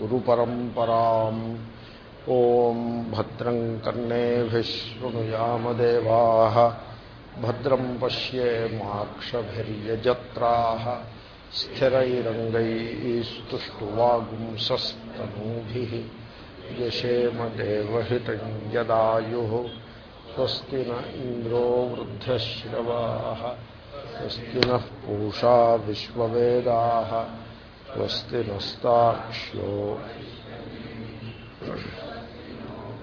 गुरुपरम्पराम्। ॐ भद्रम् कर्णेभिः भद्रं पश्येमाक्षभिर्यजत्राः स्थिरैरङ्गैस्तुष्टुवागुंसस्तनूभिः। यशेमदेवहितं यदायुः। स्वस्ति न इन्द्रो वृद्धश्रवाः। स्वस्ति नः पूषा विश्ववेदाः। స్వస్తి నస్తాక్ష్యో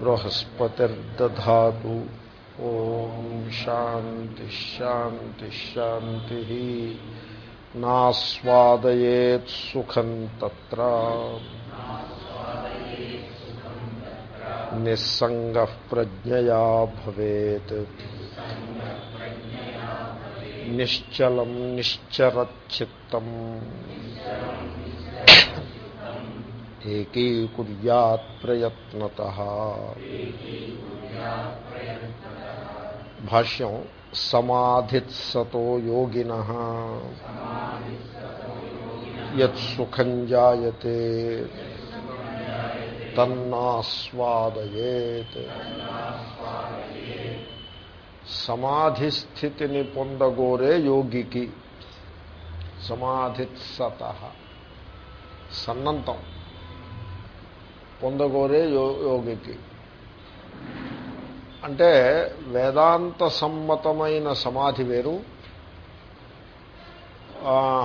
బృహస్పతిర్దా ఓం శాంతి శాంతి శాంతి నాస్వాదయేత్ సుఖం త్ర నిస్సంగ ప్రజ్ఞయా భవేత్ నిశ్చలం నిశ్చరచిత్తం ఏకీకుర్యాత్ ప్రయత్నత భాష్యం సమాధిత్సతో యోగిన యత్సుఖం జాయతే తన్నాస్వాదయేత్ సమాధి స్థితిని పొందగోరే యోగికి. సమాధిత్సత. సన్నంతం. పొందగోరే యోగికి. అంటే వేదాంత సమ్మతమైన సమాధి వేరు.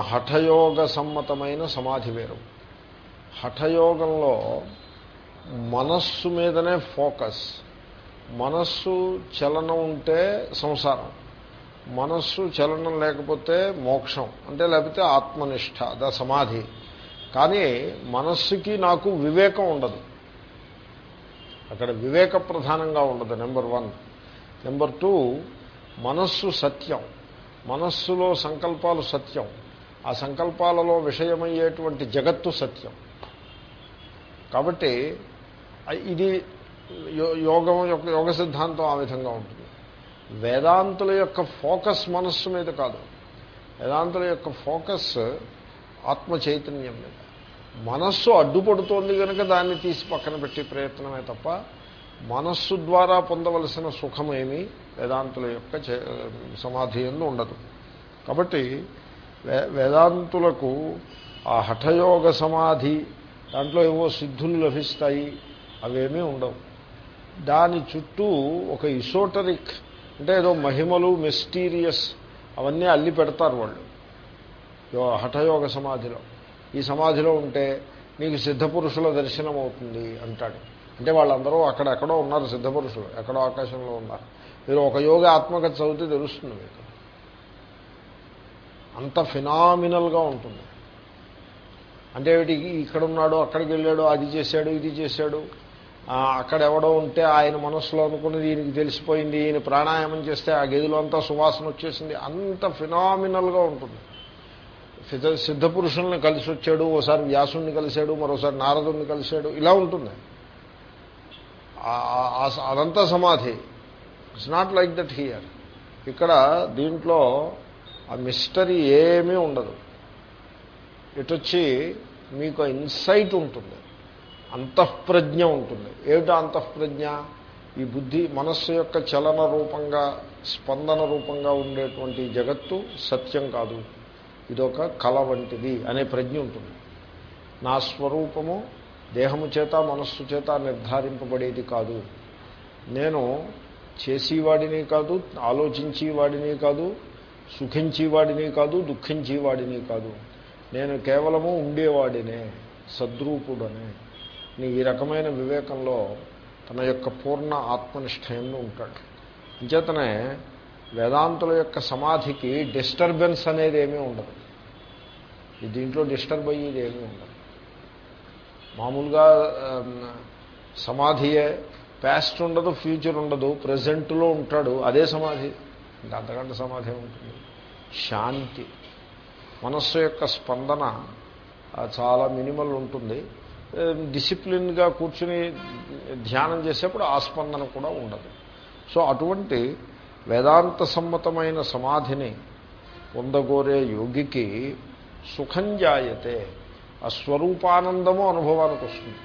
హఠయోగ సమ్మతమైన సమాధి వేరు. హఠయోగంలో మనస్సు మీదనే ఫోకస్. మనస్సు చలనం ఉంటే సంసారం. మనస్సు చలనం లేకపోతే మోక్షం. అంటే లేకపోతే ఆత్మనిష్ట ద సమాధి. కానీ మనస్సుకి నాకు వివేకం ఉండదు. అక్కడ వివేక ప్రధానంగా ఉండదు నెంబర్ వన్. నెంబర్ టూ మనస్సు సత్యం. మనస్సులో సంకల్పాలు సత్యం. ఆ సంకల్పాలలో విషయమయ్యేటువంటి జగత్తు సత్యం. కాబట్టి ఇది యోగం యొక్క యోగ సిద్ధాంతం ఆ విధంగా ఉంటుంది. వేదాంతుల యొక్క ఫోకస్ మనస్సు మీద కాదు. వేదాంతుల యొక్క ఫోకస్ ఆత్మ చైతన్యం మీద. మనస్సు అడ్డుపడుతోంది కనుక దాన్ని తీసి పక్కన పెట్టే ప్రయత్నమే తప్ప మనస్సు ద్వారా పొందవలసిన సుఖమేమి వేదాంతుల యొక్క సమాధి ఎందు ఉండదు. కాబట్టి వేదాంతులకు ఆ హఠయోగ సమాధి దాంట్లో ఏవో సిద్ధులు లభిస్తాయి అవేమీ ఉండవు. దాని చుట్టూ ఒక ఇసోటరిక్ అంటే ఏదో మహిమలు మిస్టీరియస్ అవన్నీ అల్లి పెడతారు వాళ్ళు. హఠయోగ సమాధిలో. ఈ సమాధిలో ఉంటే నీకు సిద్ధపురుషుల దర్శనం అవుతుంది అంటాడు. అంటే వాళ్ళందరూ అక్కడెక్కడో ఉన్నారు సిద్ధపురుషులు ఎక్కడో ఆకాశంలో ఉన్నారు. మీరు ఒక యోగ ఆత్మకథ చదివితే తెలుస్తుంది మీకు. అంత ఫినామినల్గా ఉంటుంది. అంటే ఇక్కడ ఉన్నాడు అక్కడికి వెళ్ళాడు అది చేశాడు ఇది చేశాడు. అక్కడ ఎవడో ఉంటే ఆయన మనస్సులో అనుకుని దీనికి తెలిసిపోయింది ఈయన ప్రాణాయామం చేస్తే ఆ గదిలో అంతా సువాసన వచ్చేసింది. అంత ఫినామినల్గా ఉంటుంది. సిద్ధ సిద్ధపురుషుల్ని కలిసి వచ్చాడు ఓసారి వ్యాసుని కలిశాడు మరోసారి నారదుని కలిశాడు. ఇలా ఉంటుంది. అదంతా సమాధి. It's not like that here ఇక్కడ దీంట్లో ఆ మిస్టరీ ఏమీ ఉండదు. ఇటొచ్చి మీకు ఇన్సైట్ ఉంటుంది. అంతఃప్రజ్ఞ ఉంటుంది. ఏమిటా అంతఃప్రజ్ఞ? ఈ బుద్ధి మనస్సు యొక్క చలన రూపంగా స్పందన రూపంగా ఉండేటువంటి జగత్తు సత్యం కాదు. ఇదొక కళ వంటిది అనే ప్రజ్ఞ ఉంటుంది. నా స్వరూపము దేహము చేత మనస్సు చేత నిర్ధారింపబడేది కాదు. నేను చేసేవాడిని కాదు ఆలోచించేవాడిని కాదు సుఖించేవాడిని కాదు దుఃఖించేవాడిని కాదు. నేను కేవలము ఉండేవాడినే సద్రూపుడనే. ఈ రకమైన వివేకంలో తన యొక్క పూర్ణ ఆత్మనిష్టయంలో ఉంటాడు. అంచేతనే వేదాంతుల యొక్క సమాధికి డిస్టర్బెన్స్ అనేది ఏమీ ఉండదు. దీంట్లో డిస్టర్బ్ అయ్యేది ఏమీ ఉండదు. మామూలుగా సమాధియే ప్యాస్ట్ ఉండదు ఫ్యూచర్ ఉండదు ప్రజెంట్లో ఉంటాడు అదే సమాధి. ఇంకా అంతకంటే సమాధి ఉంటుంది శాంతి. మనస్సు యొక్క స్పందన చాలా మినిమల్ ఉంటుంది. డిసిప్లిన్గా కూర్చుని ధ్యానం చేసేప్పుడు ఆస్పందన కూడా ఉండదు. సో అటువంటి వేదాంత సమ్మతమైన సమాధిని పొందగోరే యోగికి సుఖం జాయతే. ఆ స్వరూపానందము అనుభవానికి వస్తుంది.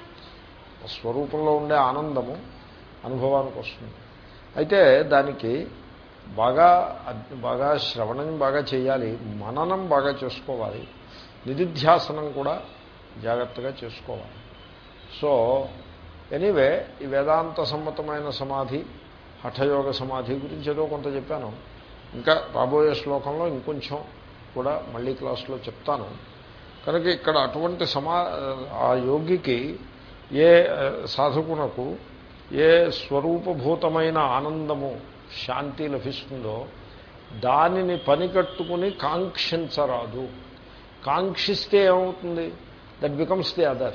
ఆ స్వరూపంలో ఉండే ఆనందము అనుభవానికి వస్తుంది. అయితే దానికి బాగా బాగా శ్రవణం బాగా చేయాలి మననం బాగా చేసుకోవాలి నిధిధ్యాసనం కూడా జాగ్రత్తగా చేసుకోవాలి. సో ఎనీవే ఈ వేదాంత సమ్మతమైన సమాధి హఠయోగ సమాధి గురించి ఏదో కొంత చెప్పాను. ఇంకా రాబోయే శ్లోకంలో ఇంకొంచెం కూడా మళ్ళీ క్లాస్లో చెప్తాను. కనుక ఇక్కడ అటువంటి సమా ఆ యోగికి ఏ సాధకునకు ఏ స్వరూపభూతమైన ఆనందము శాంతి లభిస్తుందో దానిని పనికట్టుకుని కాంక్షించరాదు. కాంక్షిస్తే ఏమవుతుంది? దట్ బికమ్స్ ది అదర్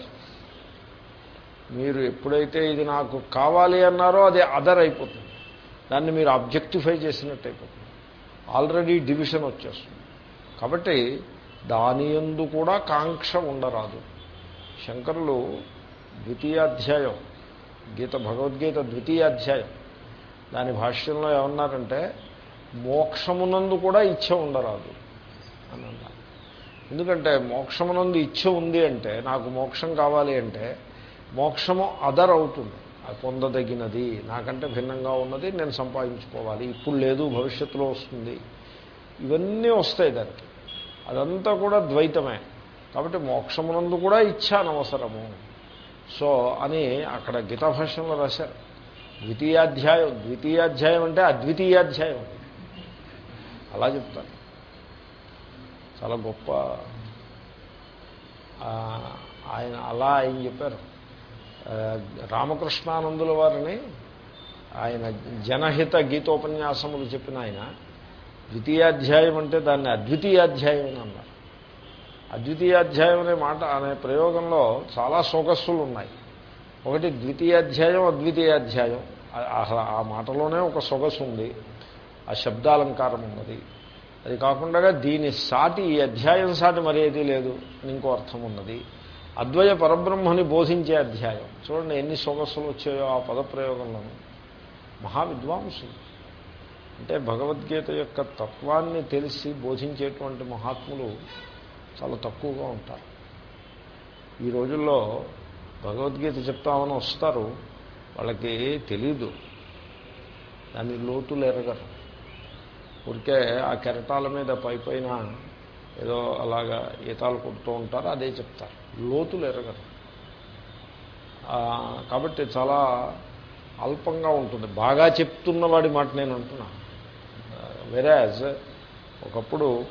మీరు ఎప్పుడైతే ఇది నాకు కావాలి అన్నారో అది అదర్ అయిపోతుంది. దాన్ని మీరు అబ్జెక్టిఫై చేసినట్టు అయిపోతుంది. ఆల్రెడీ డివిజన్ వచ్చేస్తుంది. కాబట్టి దాని ఎందు కూడా కాంక్ష ఉండరాదు. శంకరులు ద్వితీయాధ్యాయం గీత భగవద్గీత ద్వితీయాధ్యాయం. దాని భాష్యంలో ఏమన్నారంటే మోక్షమునందు కూడా ఇచ్చ ఉండరాదు అని అన్నారు ఎందుకంటే మోక్షమునందు ఇచ్చ ఉంది అంటే నాకు మోక్షం కావాలి అంటే మోక్షము అదర్ అవుతుంది. అది పొందదగినది. నాకంటే భిన్నంగా ఉన్నది నేను సంపాదించుకోవాలి. ఇప్పుడు లేదు భవిష్యత్తులో వస్తుంది. ఇవన్నీ వస్తాయి దానికి. అదంతా కూడా ద్వైతమే. కాబట్టి మోక్షమునందు కూడా ఇచ్చానవసరము సో అని అక్కడ గీతా భాష్యంలో రాశారు. ద్వితీయాధ్యాయం. ద్వితీయాధ్యాయం అంటే అద్వితీయాధ్యాయం. అలా చెప్తారు. చాలా గొప్ప ఆయన అలా ఆయన చెప్పారు. రామకృష్ణానందుల వారిని ఆయన జనహిత గీతోపన్యాసములు చెప్పిన ఆయన ద్వితీయాధ్యాయం అంటే దాన్ని అద్వితీయాధ్యాయం అని అన్నారు. అద్వితీయాధ్యాయం అనే మాట అనే ప్రయోగంలో చాలా సోకస్సులు ఉన్నాయి. ఒకటి ద్వితీయాధ్యాయం అద్వితీయాధ్యాయం. ఆ మాటలోనే ఒక సొగసు ఉంది. ఆ శబ్దాలంకారం ఉన్నది. అది కాకుండా దీని సాటి ఈ అధ్యాయం సాటి మరేది లేదు. ఇంకో అర్థం ఉన్నది. అద్వయ పరబ్రహ్మని బోధించే అధ్యాయం. చూడండి ఎన్ని సొగస్సులు వచ్చాయో ఆ పదప్రయోగంలో మహావిద్వాంసులు. అంటే భగవద్గీత యొక్క తత్వాన్ని తెలిసి బోధించేటువంటి మహాత్ములు చాలా తక్కువగా ఉంటారు. ఈ రోజుల్లో భగవద్గీత చెప్తామని వస్తారు. వాళ్ళకి తెలీదు. దాని లోతులు ఎరగరు. ఊరికే ఆ కెరటాల మీద పై పైన ఏదో అలాగా ఈతాలు కొడుతూ ఉంటారు అదే చెప్తారు. లోతులు ఎరగరు. కాబట్టి చాలా అల్పంగా ఉంటుంది. బాగా చెప్తున్న వాడి మాట నేను అంటున్నా. వెరాజ్ ఒకప్పుడు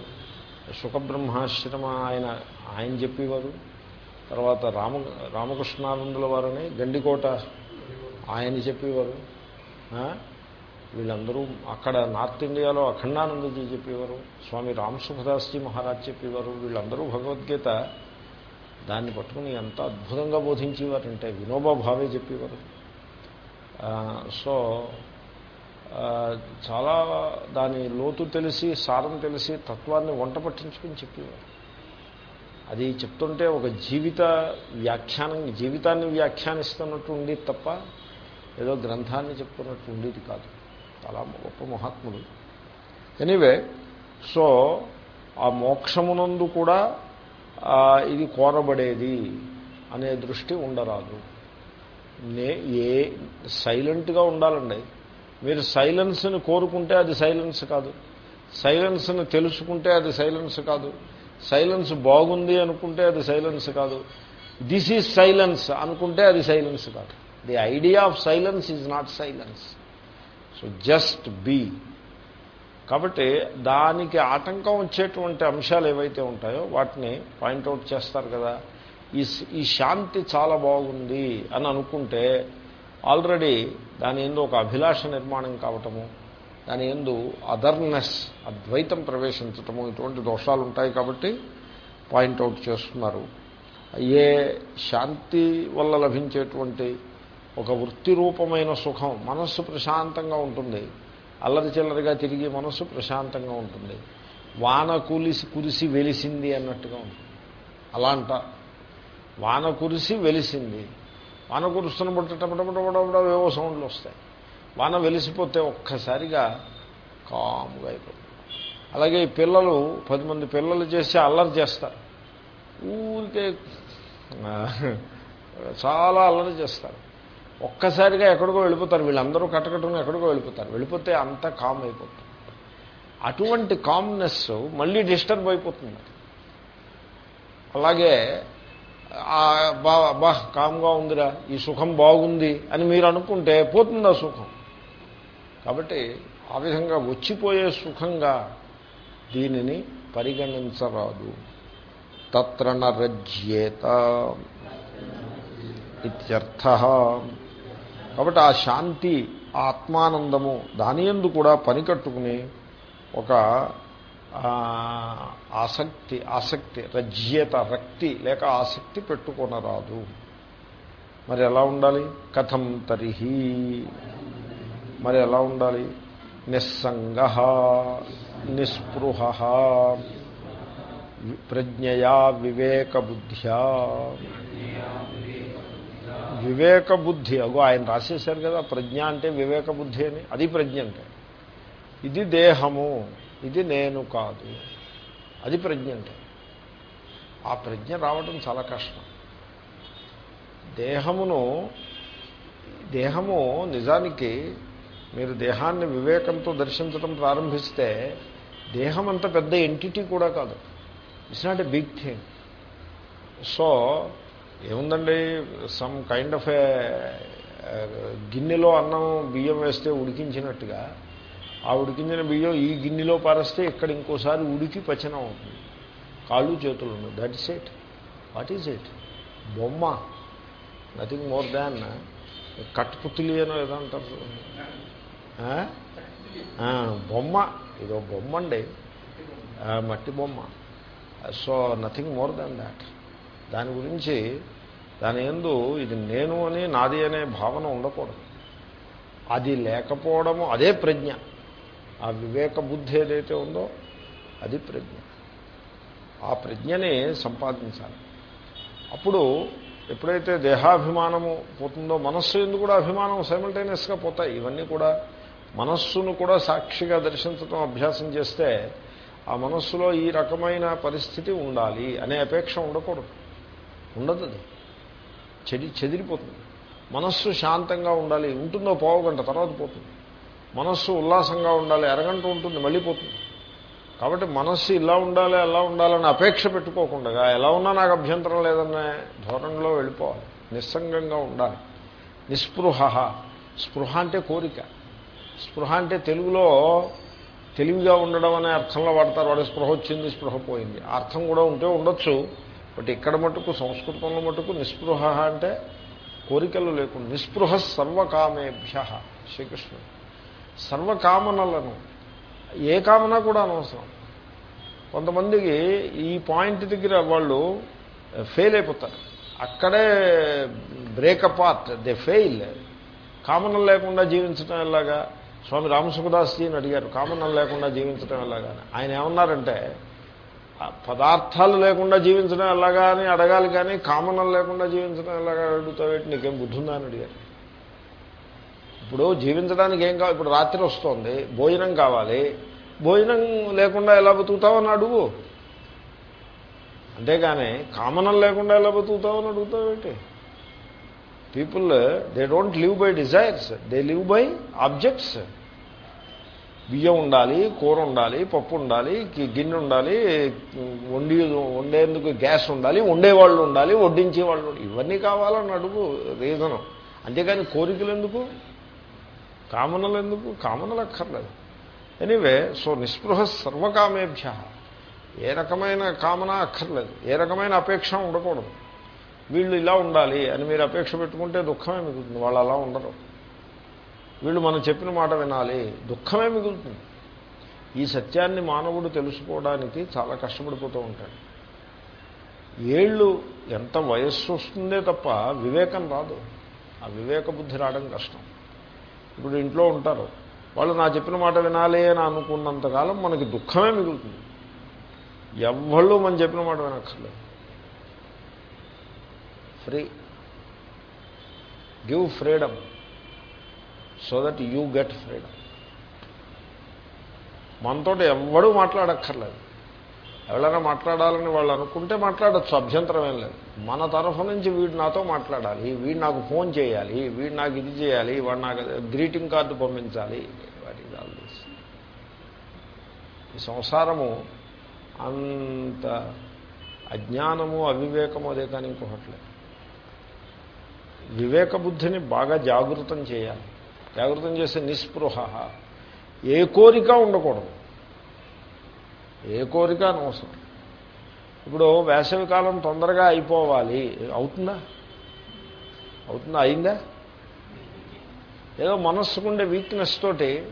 సుఖబ్రహ్మాశ్రమ ఆయన ఆయన చెప్పేవారు. తర్వాత రామ రామకృష్ణానందుల వారని గండికోట ఆయన చెప్పేవారు. వీళ్ళందరూ అక్కడ నార్త్ ఇండియాలో అఖండానందజీ చెప్పేవారు. స్వామి రామసుఖదాస్జీ మహారాజ్ చెప్పేవారు. వీళ్ళందరూ భగవద్గీత దాన్ని పట్టుకుని ఎంత అద్భుతంగా బోధించేవారంటే వినోబా భావే చెప్పేవారు. సో చాలా దాని లోతు తెలిసి సారం తెలిసి తత్వాన్ని వంట పట్టించుకుని చెప్పేవారు. అది చెప్తుంటే ఒక జీవిత వ్యాఖ్యానం జీవితాన్ని వ్యాఖ్యానిస్తున్నట్టు ఉండేది తప్ప ఏదో గ్రంథాన్ని చెప్తున్నట్టు ఉండేది కాదు. చాలా గొప్ప మహాత్ముడు. ఎనీవే సో ఆ మోక్షమునందు కూడా ఇది కోరబడేది అనే దృష్టి ఉండరాదు. నే ఏ సైలెంట్గా ఉండాలండి. మీరు సైలెన్స్ని కోరుకుంటే అది సైలెన్స్ కాదు. సైలెన్స్ని తెలుసుకుంటే అది సైలెన్స్ కాదు. సైలెన్స్ బాగుంది అనుకుంటే అది సైలెన్స్ కాదు. దిస్ ఈజ్ సైలెన్స్ అనుకుంటే అది సైలెన్స్ కాదు. The idea of silence is not silence. So just be. కాబట్టి దానికి ఆటంకం వచ్చేటువంటి అంశాలు ఏవైతే ఉంటాయో వాటిని పాయింట్అవుట్ చేస్తారు కదా. ఈ ఈ శాంతి చాలా బాగుంది అని అనుకుంటే ఆల్రెడీ దాని ఎందు ఒక అభిలాష నిర్మాణం కావటము దాని ఎందు అదర్నెస్ అద్వైతం ప్రవేశించటము ఇటువంటి దోషాలు ఉంటాయి కాబట్టి పాయింట్అవుట్ చేస్తున్నారు. ఏ శాంతి వల్ల లభించేటువంటి ఒక వృత్తి రూపమైన సుఖం మనస్సు ప్రశాంతంగా ఉంటుంది. అల్లరి చిల్లరిగా తిరిగి మనస్సు ప్రశాంతంగా ఉంటుంది. వాన కులిసి కురిసి వెలిసింది అన్నట్టుగా ఉంటుంది. అలా అంట వాన కురిసి వెలిసింది. వాన కురుస్తున్న బుట్టబడబడబడ ఏవో సౌండ్లు వస్తాయి. వాన వెలిసిపోతే ఒక్కసారిగా కాముగా అయిపోతుంది. అలాగే ఈ పిల్లలు పది మంది పిల్లలు చేసి అల్లరి చేస్తారు. ఊరికే చాలా అల్లరి చేస్తారు. ఒక్కసారిగా ఎక్కడికో వెళ్ళిపోతారు. వీళ్ళందరూ కట్టకట్టుకుని ఎక్కడికో వెళ్ళిపోతారు. వెళ్ళిపోతే అంతా కామ్ అయిపోతుంది అటువంటి కామ్నెస్ మళ్ళీ డిస్టర్బ్ అయిపోతుంది. అలాగే బా బా కామ్గా ఉందిరా. ఈ సుఖం బాగుంది అని మీరు అనుకుంటే పోతుంది ఆ సుఖం. కాబట్టి ఆ విధంగా వచ్చిపోయే సుఖంగా దీనిని పరిగణించరాదు. తత్ర నరజ్యేత. ఇత్యర్థ కాబట్టి ఆ శాంతి ఆ ఆత్మానందము దాని ఎందు కూడా పని కట్టుకుని ఒక ఆసక్తి ఆసక్తి రజ్యత రక్తి లేక ఆసక్తి పెట్టుకొనరాదు. మరి ఎలా ఉండాలి? కథం తరిహి. మరి ఎలా ఉండాలి? నిస్సంగ నిస్పృహ ప్రజ్ఞయా వివేకబుద్ధ్యా. వివేకబుద్ధి అగో ఆయన రాసేశారు కదా ప్రజ్ఞ అంటే వివేకబుద్ధి అని. అది ప్రజ్ఞ అంటే. ఇది దేహము ఇది నేను కాదు. అది ప్రజ్ఞ అంటే. ఆ ప్రజ్ఞ రావడం చాలా కష్టం. దేహమును దేహము నిజానికి మీరు దేహాన్ని వివేకంతో దర్శించడం ప్రారంభిస్తే దేహం అంత పెద్ద ఎంటిటీ కూడా కాదు. It's not a big thing so ఏముందండి? సమ్ కైండ్ ఆఫ్ ఏ గిన్నెలో అన్నం బియ్యం వేస్తే ఉడికించినట్టుగా ఆ ఉడికించిన బియ్యం ఈ గిన్నెలో పారేస్తే ఇక్కడ ఇంకోసారి ఉడికి పచనం అవుతుంది. కాళ్ళు చేతులు ఉండవు that is it what is it బొమ్మ. నథింగ్ మోర్ దాన్ కట్పుతులి అనో ఏదో అంటారు బొమ్మ. ఇదో బొమ్మ అండి మట్టి బొమ్మ. So nothing more than that దాని గురించి దాని ఎందు ఇది నేను అని నాది అనే భావన ఉండకూడదు. అది లేకపోవడము అదే ప్రజ్ఞ. ఆ వివేక బుద్ధి ఏదైతే ఉందో అది ప్రజ్ఞ. ఆ ప్రజ్ఞని సంపాదించాలి. అప్పుడు ఎప్పుడైతే దేహాభిమానము పోతుందో మనస్సు ఎందుకు కూడా అభిమానం సైమల్టేనియస్గా పోతాయి. ఇవన్నీ కూడా మనస్సును కూడా సాక్షిగా దర్శించడం అభ్యాసం చేస్తే ఆ మనస్సులో ఈ రకమైన పరిస్థితి ఉండాలి అనే అపేక్ష ఉండకూడదు. ఉండదు అది. చెడి చెదిరిపోతుంది. మనస్సు శాంతంగా ఉండాలి. ఉంటుందో పోవగంట తర్వాత పోతుంది. మనస్సు ఉల్లాసంగా ఉండాలి. అరగంట ఉంటుంది మళ్ళీ పోతుంది. కాబట్టి మనస్సు ఇలా ఉండాలి అలా ఉండాలని అపేక్ష పెట్టుకోకుండా ఎలా ఉన్నా నాకు అభ్యంతరం లేదనే ధోరణిలో వెళ్ళిపోవాలి. నిస్సంగంగా ఉండాలి. నిస్పృహ స్పృహ అంటే కోరిక. స్పృహ అంటే తెలుగులో తెలివిగా ఉండడం అనే అర్థంలో వాడతారు. వాడు స్పృహ వచ్చింది స్పృహ పోయింది. అర్థం కూడా ఉంటే ఉండొచ్చు. బట్ ఇక్కడ మటుకు సంస్కృతంలో మటుకు నిస్పృహ అంటే కోరికలు లేకుండా నిస్పృహ సర్వకామేభ్య శ్రీకృష్ణుడు. సర్వకామనలను ఏ కామన కూడా అనవసరం. కొంతమందికి ఈ పాయింట్ దగ్గర వాళ్ళు ఫెయిల్ అయిపోతారు. అక్కడే బ్రేకప్ ఆర్ట్ దే ఫెయిల్ కామనలు లేకుండా జీవించడం ఎలాగా? స్వామి రామసుఖదాస్జీని అడిగారు కామనలు లేకుండా జీవించడం ఎలాగా ఆయన ఏమన్నారంటే పదార్థాలు లేకుండా జీవించడం ఎలాగా అని అడగాలి కానీ కామనలు లేకుండా జీవించడం ఎలాగా అడుగుతావేటి నీకేం బుద్ధి ఉందా అని అడిగారు ఇప్పుడు జీవించడానికి ఏం కావాలి? ఇప్పుడు రాత్రి వస్తుంది భోజనం కావాలి. భోజనం లేకుండా ఎలా బతుకుతావని అడుగు. అంతేగాని కామనం లేకుండా ఎలా బతుకుతావని అడుగుతావేంటి people they don't live by desires they live by objects బియ్యం ఉండాలి కూర ఉండాలి పప్పు ఉండాలి గిన్నె ఉండాలి వండి వండేందుకు గ్యాస్ ఉండాలి వండేవాళ్ళు ఉండాలి వడ్డించే వాళ్ళు ఇవన్నీ కావాలని అడుగు రీజను. అంతేకాని కోరికలు ఎందుకు? కామనలు ఎందుకు? కామనలు అక్కర్లేదు. ఎనీవే సో నిస్పృహ సర్వకామేభ్య. ఏ రకమైన కామన అక్కర్లేదు. ఏ రకమైన అపేక్ష ఉండకూడదు. వీళ్ళు ఇలా ఉండాలి అని మీరు అపేక్ష పెట్టుకుంటే దుఃఖమే మిగులుతుంది వాళ్ళు అలా ఉండరు. వీళ్ళు మనం చెప్పిన మాట వినాలి. దుఃఖమే మిగులుతుంది. ఈ సత్యాన్ని మానవుడు తెలుసుకోవడానికి చాలా కష్టపడిపోతూ ఉంటాడు. ఏళ్ళు ఎంత వయస్సు వస్తుందే తప్ప వివేకం రాదు. ఆ వివేక బుద్ధి రావడం కష్టం. ఇప్పుడు ఇంట్లో ఉంటారు. వాళ్ళు నా చెప్పిన మాట వినాలి అని అనుకున్నంతకాలం మనకి దుఃఖమే మిగులుతుంది. ఎవళ్ళు మనం చెప్పిన మాట వినక్కర్లేదు. Free give freedom so that you get freedom. మనతో ఎవ్వడూ మాట్లాడక్కర్లేదు. ఎవరైనా మాట్లాడాలని వాళ్ళు అనుకుంటే మాట్లాడచ్చు అభ్యంతరం ఏం లేదు. మన తరఫు నుంచి వీడు నాతో మాట్లాడాలి వీడు నాకు ఫోన్ చేయాలి వీడు నాకు ఇది చేయాలి వాడు నాకు గ్రీటింగ్ కార్డు పంపించాలి. వాటి ఈ సంసారము అంత అజ్ఞానము అవివేకము అదే కానీ ఇంకొకట్లేదు వివేక బుద్ధిని బాగా జాగృతం చేయాలి. జాగృతం చేసే నిస్పృహ. ఏ కోరిక ఉండకూడదు. ఏ కోరిక అనవసరం. ఇప్పుడు వేసవి కాలం తొందరగా అయిపోవాలి. అవుతుందా? అవుతుందా? అయిందా? ఏదో మనస్సుకుండే వీక్నెస్ తోటి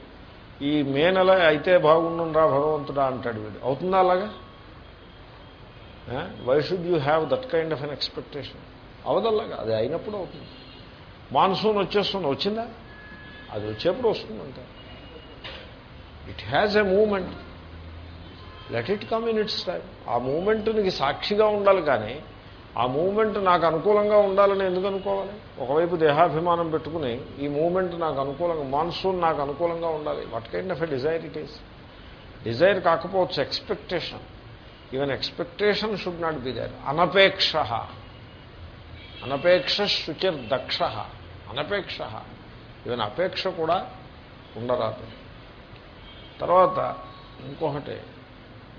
ఈ మే నెల అయితే బాగుండురా భగవంతుడా అంటాడు వీడు. అవుతుందా అలాగా? Why should you have that kind of an expectation అవదల్లాగా. అది అయినప్పుడు అవుతుంది. మాన్సూన్ వచ్చేస్తుంది. వచ్చిందా? అది వచ్చేప్పుడు వస్తుందంటే it has a moment let it come in it's time ఆ మూమెంట్కి సాక్షిగా ఉండాలి కానీ ఆ మూమెంట్ నాకు అనుకూలంగా ఉండాలని ఎందుకు అనుకోవాలి? ఒకవైపు దేహాభిమానం పెట్టుకుని ఈ మూమెంట్ నాకు అనుకూలంగా మాన్సూన్ నాకు అనుకూలంగా ఉండాలి. What kind of a desire it is desire కాకపోవచ్చు expectation even expectation should not be there అనపేక్ష. అనపేక్ష శుచిర్ దక్ష అనపేక్ష. ఈవెన్ అపేక్ష కూడా ఉండరాదు. తర్వాత ఇంకొకటి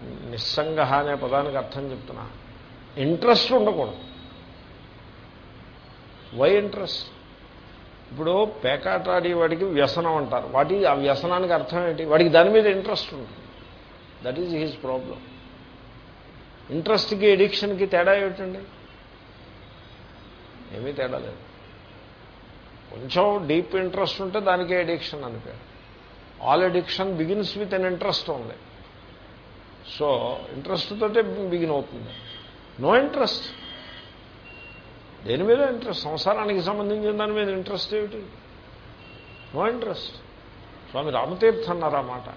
నిస్సంగ అనే పదానికి అర్థం చెప్తున్నా. ఇంట్రెస్ట్ ఉండకూడదు. Why interest? ఇప్పుడు పేకాటాడి వాడికి వ్యసనం అంటారు. వాటి ఆ వ్యసనానికి అర్థం ఏంటి? వాడికి దాని మీద ఇంట్రెస్ట్ ఉంటుంది. దట్ ఈజ్ హిజ్ ప్రాబ్లం ఇంట్రెస్ట్కి ఎడిక్షన్కి తేడా ఏమిటండి? ఏమీ తేడా లేదు. కొంచెం డీప్ ఇంట్రెస్ట్ ఉంటే దానికే ఎడిక్షన్ అని పేరు. All addiction begins with an interest ఉంది సో ఇంట్రెస్ట్ తోటే బిగిన్ అవుతుంది. No interest. దేని మీద ఇంట్రెస్ట్? సంసారానికి సంబంధించిన దాని మీద ఇంట్రెస్ట్ ఏమిటి? No interest. స్వామి రామతీర్థ అన్నారు ఆ మాట.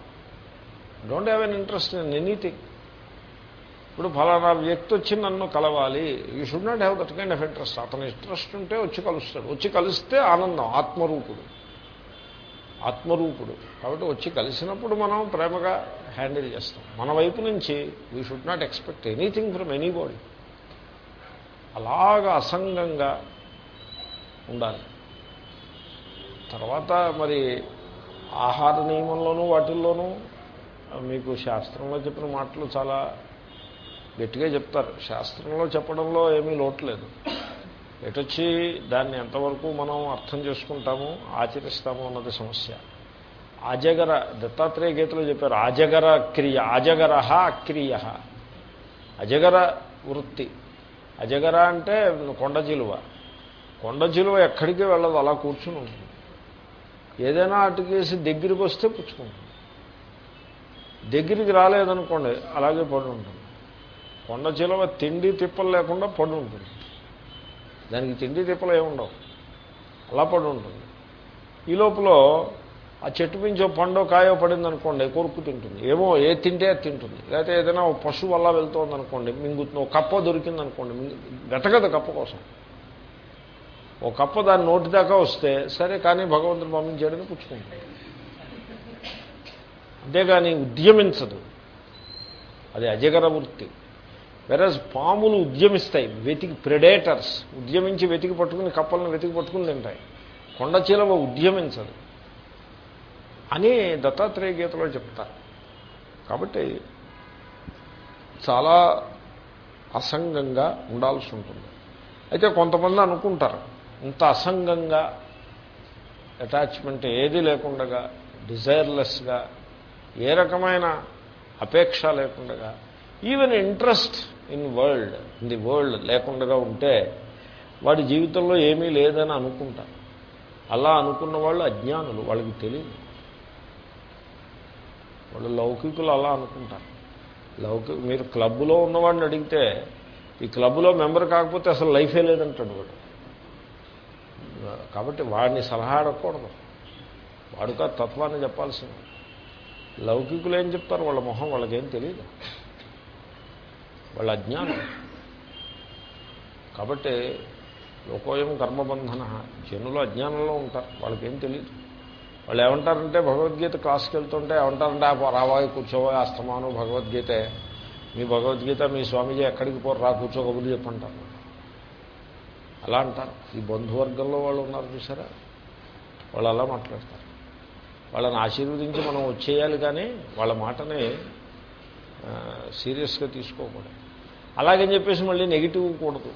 Don't have an interest in anything. ఇప్పుడు ఫలానా వ్యక్తి వచ్చి నన్ను కలవాలి. You should not have that kind of interest అతను ఇంట్రెస్ట్ ఉంటే వచ్చి కలుస్తాడు. వచ్చి కలిస్తే ఆనందం ఆత్మరూపుడు. ఆత్మరూపుడు. కాబట్టి వచ్చి కలిసినప్పుడు మనం ప్రేమగా హ్యాండిల్ చేస్తాం. మన వైపు నుంచి we should not expect anything from anybody అలాగా అసంగంగా ఉండాలి. తర్వాత మరి ఆహార నియమంలోనూ వాటిల్లోనూ మీకు శాస్త్రంలో చెప్పిన మాటలు చాలా గట్టిగా చెప్తారు. శాస్త్రంలో చెప్పడంలో ఏమీ లోట్లేదు ఎటొచ్చి దాన్ని ఎంతవరకు మనం అర్థం చేసుకుంటాము ఆచరిస్తాము అన్నది సమస్య. అజగర దత్తాత్రేయ గీతలో చెప్పారు అజగర క్రియ అజగర అక్రియ అజగర వృత్తి. అజగర అంటే కొండ జిలువ. కొండ జిలువ ఎక్కడికి వెళ్ళదు అలా కూర్చుని ఉంటుంది. ఏదైనా అటుకేసి దగ్గరికి వస్తే పుచ్చుకుంటుంది. దగ్గరికి రాలేదనుకోండి అలాగే పడి ఉంటుంది. కొండ చిలవ తిండి తిప్పలు లేకుండా పడి ఉంటుంది. దానికి తిండి తిప్పలు ఏముండవు అలా పడి ఉంటుంది. ఈ లోపల ఆ చెట్టు మించో పండో కాయో పడింది అనుకోండి కొరుకు తింటుంది. ఏమో ఏ తింటే అది తింటుంది. లేకపోతే ఏదైనా పశువు వల్ల వెళ్తుంది అనుకోండి మింగుతుంది ఒక కప్ప దొరికింది అనుకోండి వెతకదు కప్ప కోసం. ఒక కప్ప దాని నోటి దాకా వస్తే సరే కానీ భగవంతుడు పంపించాడని పుచ్చుకుంటుంది. అంతేగాని ఉద్యమించదు. అది అజగర వృత్తి వెరజ్ పాములు ఉద్యమిస్తాయి వెతికి ప్రెడేటర్స్ ఉద్యమించి వెతికి పట్టుకుని కప్పలను వెతికి పట్టుకుని తింటాయి. కొండ చీలవ ఉద్యమించదు. అని దత్తాత్రేయ గీతలో చెప్తారు. కాబట్టి చాలా అసంగంగా ఉండాల్సి ఉంటుంది. అయితే కొంతమంది అనుకుంటారు ఇంత అసంగంగా అటాచ్మెంట్ ఏది లేకుండా డిజైర్లెస్గా ఏ రకమైన అపేక్ష లేకుండా even interest in world in the world లేకుండా ఉంటే వాడి జీవితంలో ఏమీ లేదని అనుకుంటారు అలా అనుకున్న వాళ్ళు అజ్ఞానులు వాళ్ళకి తెలియదు వాళ్ళు లౌకికులు అలా అనుకుంటారు లౌకిక మీరు క్లబ్లో ఉన్నవాడిని అడిగితే ఈ క్లబ్లో మెంబర్ కాకపోతే అసలు లైఫే లేదంటాడు వాడు. కాబట్టి వాడిని సలహా అడగకూడదు. వాడుక తత్వాన్ని చెప్పాల్సింది. లౌకికులు ఏం చెప్తారు? వాళ్ళ మొహం వాళ్ళకేం తెలియదు వాళ్ళ అజ్ఞానం కాబట్టి లోకోయం కర్మబంధన జనులు అజ్ఞానంలో ఉంటారు వాళ్ళకేం తెలియదు వాళ్ళు ఏమంటారంటే భగవద్గీత క్లాస్కి వెళ్తుంటే ఏమంటారంటే ఆ రావాయి కూర్చోవా అస్తమాను భగవద్గీతే. మీ భగవద్గీత మీ స్వామీజీ ఎక్కడికి పోరు రా కూర్చో కబుర్లు చెప్పంటారు. అలా అంటారు. ఈ బంధువర్గంలో వాళ్ళు ఉన్నారు చూసారా? వాళ్ళు అలా మాట్లాడతారు. వాళ్ళని ఆశీర్వదించి మనం వచ్చేయాలి కానీ వాళ్ళ మాటని సీరియస్గా తీసుకోకూడదు. అలాగని చెప్పేసి మళ్ళీ నెగిటివ్ కూడదు.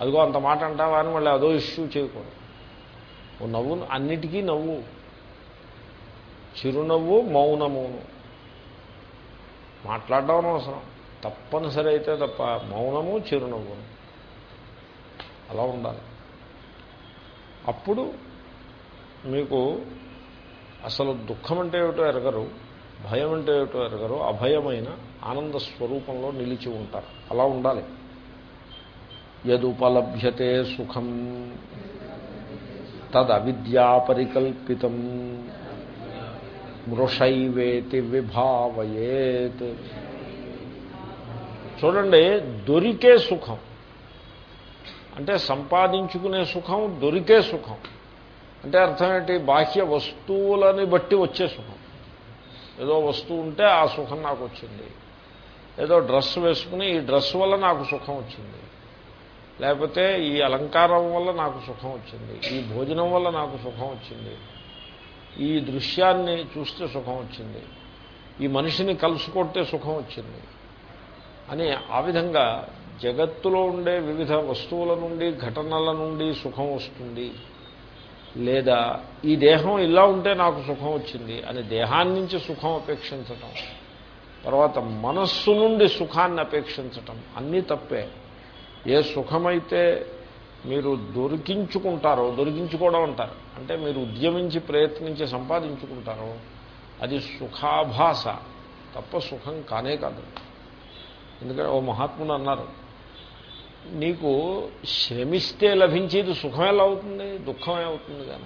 అదిగో అంత మాట అంటావా అని మళ్ళీ అదో ఇష్యూ చేయకూడదు. ఓ నవ్వు అన్నిటికీ నవ్వు. చిరునవ్వు మౌనమును. మాట్లాడడం అనవసరం. తప్పనిసరి అయితే తప్ప మౌనము చిరునవ్వును అలా ఉండాలి. అప్పుడు మీకు అసలు దుఃఖం అంటే ఏమిటో ఎరగరు భయం అంటే ఏమిటో ఎరగరు అభయమైన ఆనంద స్వరూపంలో నిలిచి ఉంటారు. అలా ఉండాలి. యదుపలభ్యతే సుఖం తదవిద్యా పరికల్పితం మృషైవేతి విభావయేత్. చూడండి దొరికే సుఖం. అంటే సంపాదించుకునే సుఖం దొరికే సుఖం. అంటే అర్థం ఏంటి? బాహ్య వస్తువులని బట్టి వచ్చే సుఖం. ఏదో వస్తువు ఉంటే ఆ సుఖం నాకు వచ్చింది. ఏదో డ్రెస్ వేసుకుని ఈ డ్రెస్ వల్ల నాకు సుఖం వచ్చింది. లేకపోతే ఈ అలంకారం వల్ల నాకు సుఖం వచ్చింది. ఈ భోజనం వల్ల నాకు సుఖం వచ్చింది. ఈ దృశ్యాన్ని చూస్తే సుఖం వచ్చింది. ఈ మనిషిని కలుసుకుంటే సుఖం వచ్చింది. అని ఆ విధంగా జగత్తులో ఉండే వివిధ వస్తువుల నుండి ఘటనల నుండి సుఖం వస్తుంది. లేదా ఈ దేహం ఇలా ఉంటే నాకు సుఖం వచ్చింది అని దేహాన్నించి సుఖం అపేక్షించటం. తర్వాత మనస్సు నుండి సుఖాన్ని అపేక్షించటం. అన్నీ తప్పే. ఏ సుఖమైతే మీరు దొరికించుకుంటారో దొరికించుకోవడం అంటారు. అంటే మీరు ఉద్యమించి ప్రయత్నించి సంపాదించుకుంటారో అది సుఖాభాస. తప్ప సుఖం కానే కాదు. ఎందుకంటే ఓ మహాత్ముడు అన్నారు నీకు శ్రమిస్తే లభించేది సుఖం ఎలా అవుతుంది? దుఃఖమే అవుతుంది కానీ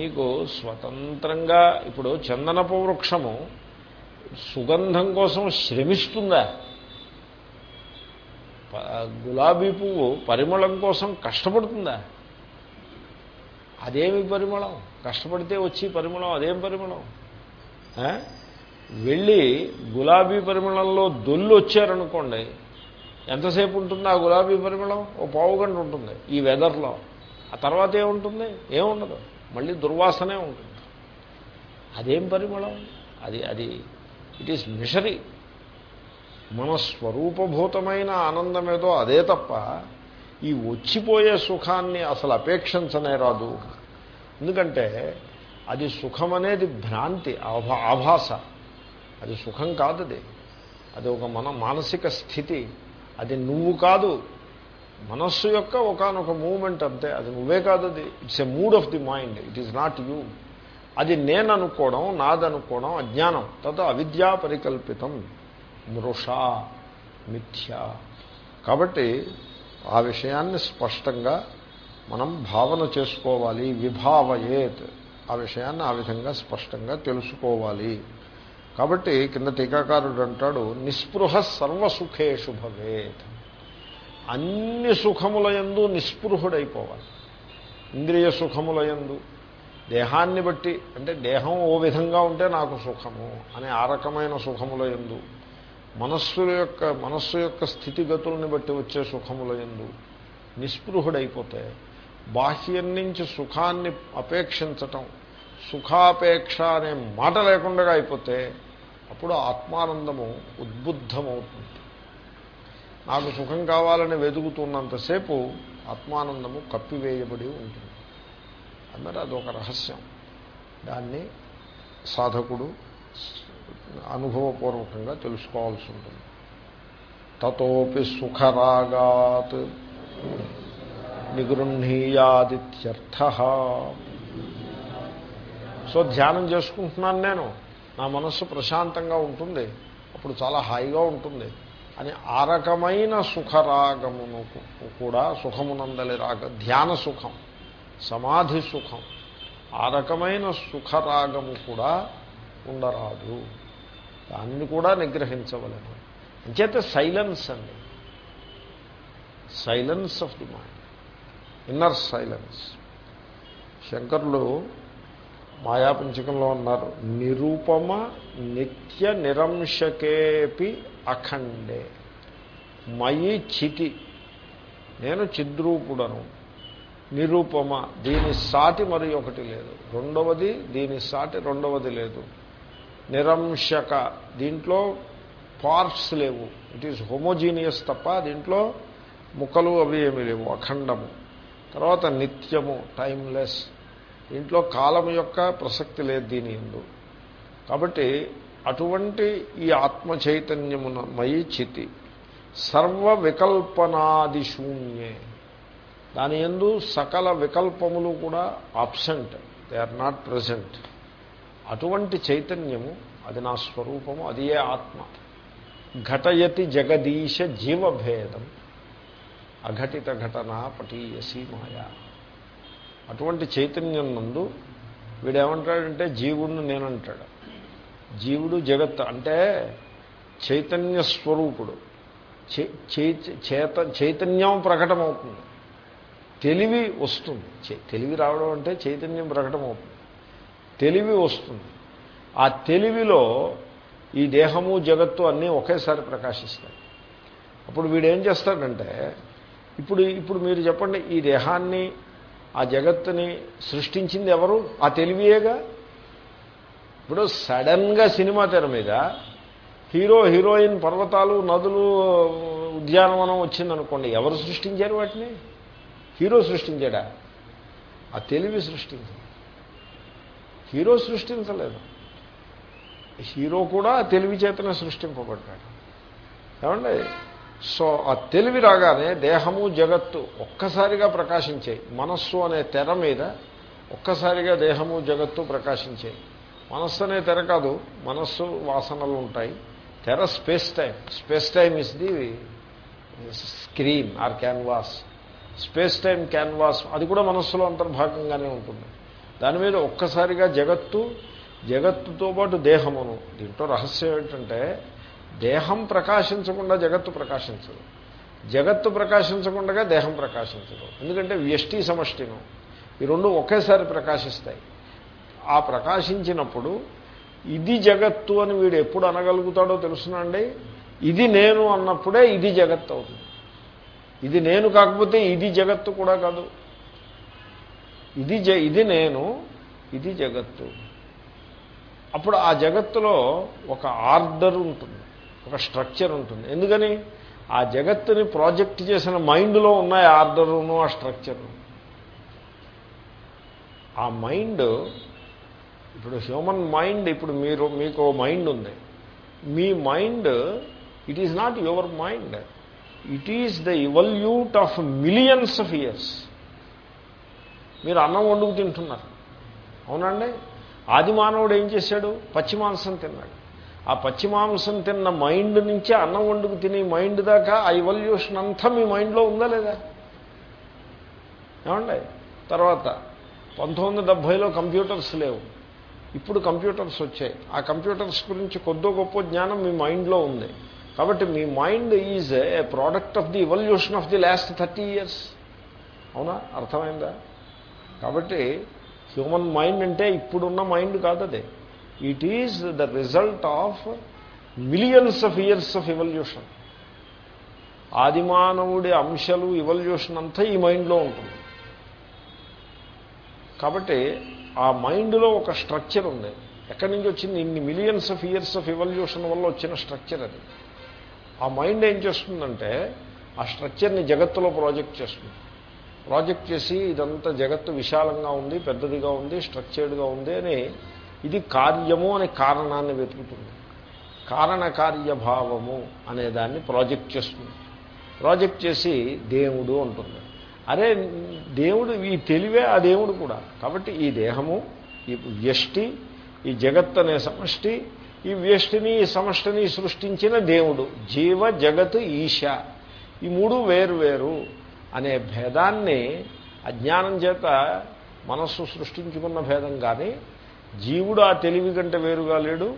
నీకు స్వతంత్రంగా ఇప్పుడు చందనపు వృక్షము సుగంధం కోసం శ్రమిస్తుందా? గులాబీ పువ్వు పరిమళం కోసం కష్టపడుతుందా? అదేమి పరిమళం? కష్టపడితే వచ్చి పరిమళం అదేం పరిమళం? వెళ్ళి గులాబీ పరిమళంలో దొల్లు వచ్చారనుకోండి ఎంతసేపు ఉంటుంది ఆ గులాబీ పరిమళం? ఓ పావు గంట ఉంటుంది ఈ వెదర్లో. ఆ తర్వాత ఏముంటుంది? ఏముండదు. మళ్ళీ దుర్వాసనే ఉంటుంది. అదేం పరిమళం? అది అది ఇట్ ఈస్ మిషరీ మన స్వరూపభూతమైన ఆనందం ఏదో అదే తప్ప ఈ వచ్చిపోయే సుఖాన్ని అసలు అపేక్షించనే రాదు. ఎందుకంటే అది సుఖం అనేది భ్రాంతి ఆభా ఆభాస. అది సుఖం కాదు అది అది ఒక మన మానసిక స్థితి. అది నువ్వు కాదు. మనస్సు యొక్క ఒకనొక మూమెంట్ అంతే. అది నువ్వే కాదు అది it's a mood of the mind it is not you అది నేననుకోవడం నాదనుకోవడం అజ్ఞానం. తత అవిద్యా పరికల్పితం. మృష మిథ్య. కాబట్టి ఆ విషయాన్ని స్పష్టంగా మనం భావన చేసుకోవాలి. విభావయేత్. ఆ విషయాన్ని ఆ విధంగా స్పష్టంగా తెలుసుకోవాలి. కాబట్టి కింద టీకాకారుడు అంటాడు నిస్పృహ సర్వసుఖేషు భవేత్. అన్ని సుఖముల ఎందు నిస్పృహుడైపోవాలి. ఇంద్రియ సుఖముల ఎందు దేహాన్ని బట్టి అంటే దేహం ఓ విధంగా ఉంటే నాకు సుఖము అనే ఆ రకమైన సుఖముల ఎందు మనస్సు యొక్క మనస్సు యొక్క స్థితిగతుల్ని బట్టి వచ్చే సుఖముల ఎందు నిస్పృహుడైపోతే బాహ్యం నుంచి సుఖాన్ని అపేక్షించటం సుఖాపేక్ష అనే మాట లేకుండా అయిపోతే అప్పుడు ఆత్మానందము ఉద్బుద్ధమవుతుంది. నాకు సుఖం కావాలని వెతుకుతున్నంతసేపు ఆత్మానందము కప్పివేయబడి ఉంటుంది. అన్నారు అదొక రహస్యం. దాన్ని సాధకుడు అనుభవపూర్వకంగా తెలుసుకోవాల్సి ఉంటుంది. తతోపి సుఖరాగాత్ నిగృహీయాదిత్యర్థ సో ధ్యానం చేసుకుంటున్నాను నేను. నా మనస్సు ప్రశాంతంగా ఉంటుంది. అప్పుడు చాలా హాయిగా ఉంటుంది. అని ఆ రకమైన సుఖరాగమును కూడా సుఖమునందలి రాగ ధ్యాన సుఖం. సమాధి సుఖం. ఆ రకమైన సుఖరాగము కూడా ఉండరాదు. దాన్ని కూడా నిగ్రహించవలేము అంచేత సైలెన్స్ అండి. Silence of the mind. Inner silence. శంకర్లు మాయాపంచకంలో ఉన్నారు నిరూపమ నిత్య నిరంశకేపి అఖండే. మయి చితి. నేను చిద్రూపుడను. నిరూపమ. దీని సాటి మరి ఒకటి లేదు. రెండవది దీని సాటి రెండవది లేదు. నిరంశక. దీంట్లో పార్ట్స్ లేవు. ఇట్ ఈజ్ హోమోజీనియస్ తప్ప దీంట్లో ముక్కలు అవి ఏమీ లేవు. అఖండము. తర్వాత నిత్యము టైమ్లెస్ దీంట్లో కాలం యొక్క ప్రసక్తి లేదు దీని ఎందు. కాబట్టి అటువంటి ఈ ఆత్మ చైతన్యమున మయి చితి సర్వ వికల్పనాది శూన్యే. దాని ఎందు సకల వికల్పములు కూడా absent they are not present అటువంటి చైతన్యము అది నా స్వరూపము అది ఏ ఆత్మ. ఘటయతి జగదీశ జీవభేదం. అఘటిత ఘటన పటీయసి మాయా. అటువంటి చైతన్యం నందు వీడేమంటాడంటే జీవుణ్ణి నేనంటాడు. జీవుడు జగత్ అంటే చైతన్య స్వరూపుడు. చేత చైతన్యం ప్రకటమవుతుంది. తెలివి వస్తుంది. తెలివి రావడం అంటే చైతన్యం ప్రకటమవుతుంది తెలివి వస్తుంది. ఆ తెలివిలో ఈ దేహము జగత్తు అన్నీ ఒకేసారి ప్రకాశిస్తాయి. అప్పుడు వీడేం చేస్తాడంటే ఇప్పుడు ఇప్పుడు మీరు చెప్పండి ఈ దేహాన్ని ఆ జగత్తుని సృష్టించింది ఎవరు? ఆ తెలివియేగా? ఇప్పుడు సడన్గా సినిమా తెర మీద హీరో హీరోయిన్ పర్వతాలు నదులు ఉద్యానవనం వచ్చిందనుకోండి ఎవరు సృష్టించారు వాటిని? హీరో సృష్టించాడా? ఆ తెలివి సృష్టించాడు హీరో సృష్టించలేదు. హీరో కూడా తెలివి చేతన సృష్టింపబడ్డాడు. ఏమండి? సో ఆ తెలివి రాగానే దేహము జగత్తు ఒక్కసారిగా ప్రకాశించాయి. మనస్సు అనే తెర మీద ఒక్కసారిగా దేహము జగత్తు ప్రకాశించాయి. మనస్సు అనే తెర కాదు మనస్సు వాసనలు ఉంటాయి. తెర space time. Space time is the screen or canvas. Space time canvas అది కూడా మనస్సులో అంతర్భాగంగానే ఉంటుంది. దాని మీద ఒక్కసారిగా జగత్తు జగత్తుతో పాటు దేహమును. దీంట్లో రహస్యం ఏంటంటే దేహం ప్రకాశించకుండా జగత్తు ప్రకాశించదు. జగత్తు ప్రకాశించకుండా దేహం ప్రకాశించదు. ఎందుకంటే వ్యష్టి సమష్టిను ఈ రెండు ఒకేసారి ప్రకాశిస్తాయి. ఆ ప్రకాశించినప్పుడు ఇది జగత్తు అని వీడు ఎప్పుడు అనగలుగుతాడో తెలుసునండి ఇది నేను అన్నప్పుడే ఇది జగత్తు అవుతుంది ఇది నేను కాకపోతే ఇది జగత్తు కూడా కాదు. ఇది జ ఇది నేను ఇది జగత్తు. అప్పుడు ఆ జగత్తులో ఒక ఆర్డర్ ఉంటుంది ఒక స్ట్రక్చర్ ఉంటుంది. ఎందుకని? ఆ జగత్తుని ప్రాజెక్ట్ చేసిన మైండ్లో ఉన్నాయి ఆర్డరును ఆ స్ట్రక్చరు ఆ మైండ్ ఇప్పుడు హ్యూమన్ మైండ్ ఇప్పుడు మీరు మీకు మైండ్ ఉంది. మీ mind it is not your mind. It is the evolute of millions of years మీరు అన్నం వండుకు తింటున్నారు. అవునండి? ఆది మానవుడు ఏం చేశాడు? పచ్చి మాంసం తిన్నాడు. ఆ పచ్చి మాంసం తిన్న మైండ్ నుంచి అన్నం వండుకు తినే మైండ్ దాకా ఆ ఇవల్యూషన్ అంతా మీ మైండ్లో ఉందా లేదా? ఏమండి? తర్వాత పంతొమ్మిది వందల డెబ్భైలో కంప్యూటర్స్ లేవు. ఇప్పుడు కంప్యూటర్స్ వచ్చాయి. ఆ కంప్యూటర్స్ గురించి కొద్దో గొప్ప జ్ఞానం మీ మైండ్లో ఉంది. కాబట్టి మీ mind is a product of the evolution of the last thirty years. అవునా? అర్థమైందా? కాబట్టి హ్యూమన్ మైండ్ అంటే ఇప్పుడున్న మైండ్ కాదు అదే. It is the result of millions of years of evolution ఆదిమానవుడి అంశాలు ఇవల్యూషన్ అంతా ఈ మైండ్లో ఉంటుంది. కాబట్టి ఆ మైండ్లో ఒక స్ట్రక్చర్ ఉంది. ఎక్కడి నుంచి వచ్చింది? ఇన్ని millions of years of evolution వల్ల వచ్చిన స్ట్రక్చర్ అది. ఆ మైండ్ ఏం చేస్తుందంటే ఆ స్ట్రక్చర్ని జగత్తులో ప్రాజెక్ట్ చేస్తుంది. ప్రాజెక్ట్ చేసి ఇదంతా జగత్తు విశాలంగా ఉంది పెద్దదిగా ఉంది స్ట్రక్చర్డ్గా ఉంది అని ఇది కార్యము అనే కారణాన్ని వెతుకుతుంది. కారణ కార్యభావము అనే దాన్ని ప్రాజెక్ట్ చేస్తుంది. ప్రాజెక్ట్ చేసి దేవుడు అంటుంది. అరే దేవుడు ఈ తెలివే ఆ దేవుడు కూడా. కాబట్టి ఈ దేహము ఈ వ్యష్టి ఈ జగత్ అనే సమష్టి ఈ వ్యష్టిని ఈ సమష్టిని సృష్టించిన దేవుడు. జీవ జగత్ ఈశ. ఈ మూడు వేరు వేరు అనే భేదాన్ని అజ్ఞానం చేత మనస్సు సృష్టించుకున్న భేదం కానీ జీవుడు ఆ తెలివి కంటే వేరుగా లేడు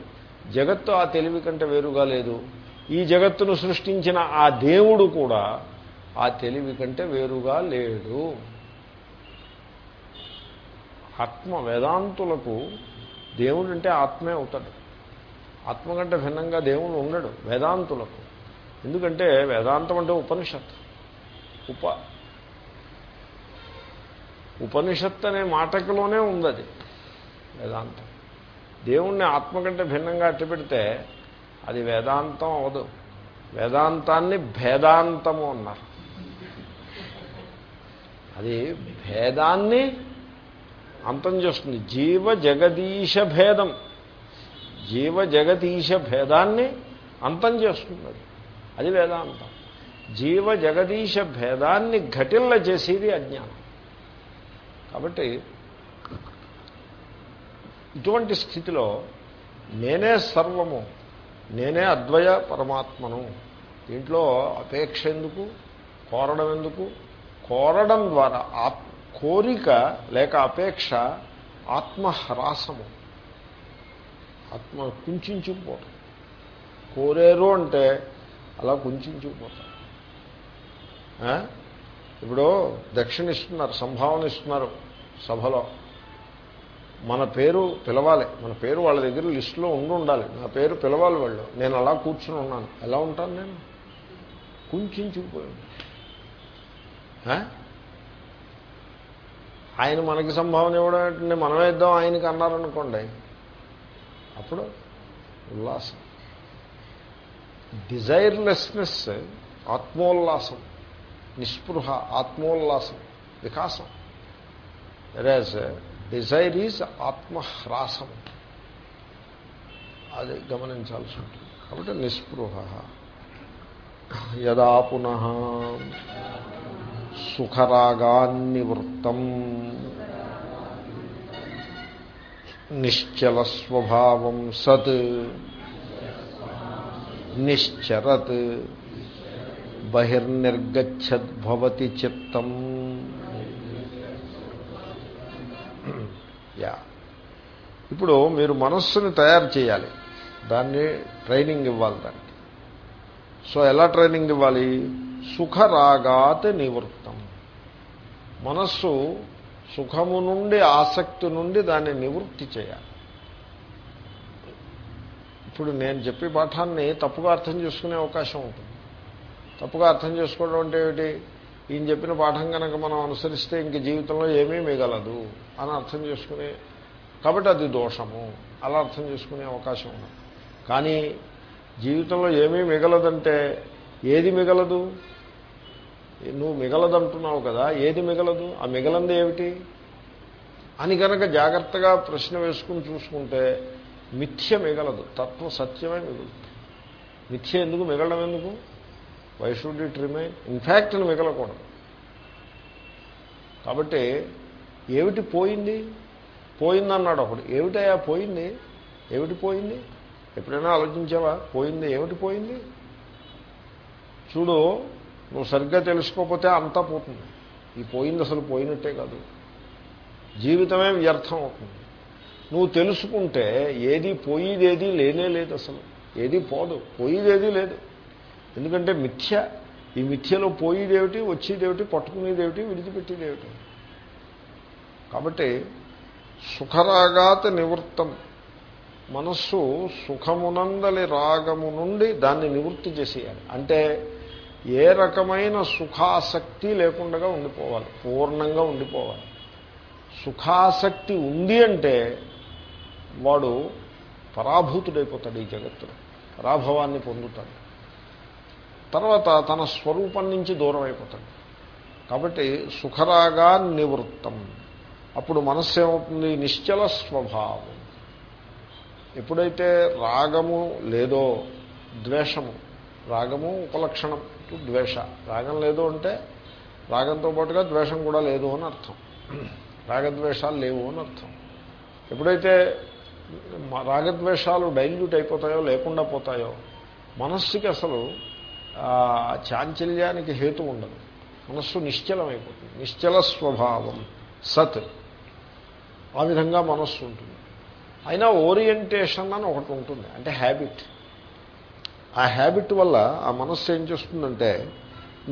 జగత్తు ఆ తెలివి కంటే వేరుగా లేదు. ఈ జగత్తును సృష్టించిన ఆ దేవుడు కూడా ఆ తెలివి కంటే వేరుగా లేడు. ఆత్మ వేదాంతులకు దేవుడు అంటే ఆత్మే అవుతాడు. ఆత్మ కంటే భిన్నంగా దేవుడు ఉండడు వేదాంతులకు. ఎందుకంటే వేదాంతం అంటే ఉపనిషత్ ఉప ఉపనిషత్ అనే మాటకులోనే ఉంది అది వేదాంతం. దేవుణ్ణి ఆత్మ కంటే భిన్నంగా అట్టిపెడితే అది వేదాంతం అవదు. వేదాంతాన్ని భేదాంతము అన్నారు. అది భేదాన్ని అంతం చేస్తుంది. జీవ జగదీశ భేదం. జీవ జగదీశ భేదాన్ని అంతం చేస్తుంది అది వేదాంతం. జీవ జగదీశ భేదాన్ని ఘటిల్ల చేసేది అజ్ఞానం. కాబట్టి ఇటువంటి స్థితిలో నేనే సర్వము నేనే అద్వయ పరమాత్మను. దీంట్లో అపేక్ష ఎందుకు? కోరడం ఎందుకు? కోరడం ద్వారా ఆత్ కోరిక లేక అపేక్ష ఆత్మహ్రాసము. ఆత్మ కుంచుకుపోవటం కోరేరు అంటే అలా కుంచుకుపోతాం. ఇప్పుడు దక్షిణ ఇస్తున్నారు సంభావన ఇస్తున్నారు సభలో. మన పేరు పిలవాలి. మన పేరు వాళ్ళ దగ్గర లిస్టులో ఉండి ఉండాలి. నా పేరు పిలవాలి వాళ్ళు. నేను అలా కూర్చుని ఉన్నాను. ఎలా ఉంటాను నేను? కుంచుకుపోయాను ఆయన మనకి సంభావన ఇవ్వడం ఏంటంటే మనమే ఇద్దాం ఆయనకి అన్నారనుకోండి. అప్పుడు ఉల్లాసం. డిజైర్లెస్నెస్ ఆత్మోల్లాసం నిస్పృహ ఆత్మోల్లాసం వికాసం. రాజ్ డిజైర్ ఈజ్ ఆత్మహ్రాసం. అది గమనించాల్సి ఉంటుంది. కాబట్టి నిస్పృహ. యదా పునః సుఖరాగాన్నివృత్తం. నిశ్చలస్వభావం సత్. నిశ్చరత్. బహిర్నిర్గచ్చద్భవతి చిత్తం. యా. ఇప్పుడు మీరు మనస్సుని తయారు చేయాలి. దాన్ని ట్రైనింగ్ ఇవ్వాలి దానికి. సో ఎలా ట్రైనింగ్ ఇవ్వాలి? సుఖరాగాత్ నివృత్తం. మనస్సు సుఖము నుండి ఆసక్తి నుండి దాన్ని నివృత్తి చేయాలి. ఇప్పుడు నేను చెప్పే పాఠాన్ని తప్పుగా అర్థం చేసుకునే అవకాశం ఉంటుంది. తప్పుగా అర్థం చేసుకోవడం అంటే ఏమిటి? ఈయన చెప్పిన పాఠం కనుక మనం అనుసరిస్తే ఇంక జీవితంలో ఏమీ మిగలదు అని అర్థం చేసుకునే కాబట్టి అది దోషము. అలా అర్థం చేసుకునే అవకాశం ఉంది. కానీ జీవితంలో ఏమీ మిగలదంటే ఏది మిగలదు? నువ్వు మిగలదంటున్నావు కదా ఏది మిగలదు? ఆ మిగలంది ఏమిటి? అని కనుక జాగ్రత్తగా ప్రశ్న వేసుకుని చూసుకుంటే మిథ్య మిగలదు తత్వ సత్యమే మిగులుతుంది. మిథ్య ఎందుకు మిగలడం ఎందుకు? Why should it remain in fact మిగలకూడదు. కాబట్టి ఏమిటి పోయింది? పోయిందన్నాడు ఒకడు ఏమిటయా పోయింది? ఏమిటి పోయింది? ఎప్పుడైనా ఆలోచించావా? పోయింది ఏమిటి పోయింది? చూడు నువ్వు సరిగ్గా తెలుసుకోకపోతే అంతా పోతుంది. ఈ పోయింది అసలు పోయినట్టే కాదు. జీవితమే వ్యర్థం అవుతుంది. నువ్వు తెలుసుకుంటే ఏది పోయిదేది లేనే లేదు అసలు. ఏది పోదు పోయిదేది లేదు. ఎందుకంటే మిథ్య ఈ మిథ్యలో పోయిదేమిటి వచ్చేదేమిటి పట్టుకునేదేమిటి విడిచిపెట్టేదేమిటి? కాబట్టి సుఖరాగాత నివృత్తం. మనస్సు సుఖమునందలి రాగము నుండి దాన్ని నివృత్తి చేసేయాలి. అంటే ఏ రకమైన సుఖాసక్తి లేకుండా ఉండిపోవాలి. పూర్ణంగా ఉండిపోవాలి. సుఖాసక్తి ఉంది అంటే వాడు పరాభూతుడైపోతాడు ఈ జగత్తులో. పరాభవాన్ని పొందుతాడు. తర్వాత తన స్వరూపం నుంచి దూరం అయిపోతాడు కాబట్టి సుఖరాగా నివృత్తం. అప్పుడు మనస్సు ఏమవుతుంది నిశ్చల స్వభావం. ఎప్పుడైతే రాగము లేదో ద్వేషము రాగము ఉపలక్షణం. టు ద్వేష. రాగం లేదు అంటే రాగంతో పాటుగా ద్వేషం కూడా లేదు అని అర్థం. రాగద్వేషాలు లేవు అని అర్థం. ఎప్పుడైతే రాగద్వేషాలు డైల్యూట్ అయిపోతాయో లేకుండా పోతాయో మనస్సుకి అసలు చాంచల్యానికి హేతు ఉండదు. మనస్సు నిశ్చలమైపోతుంది. నిశ్చల స్వభావం సత్. ఆ విధంగా మనస్సు ఉంటుంది. అయినా ఓరియంటేషన్ అని ఒకటి ఉంటుంది. అంటే హ్యాబిట్. ఆ హ్యాబిట్ వల్ల ఆ మనస్సు ఏం చేస్తుందంటే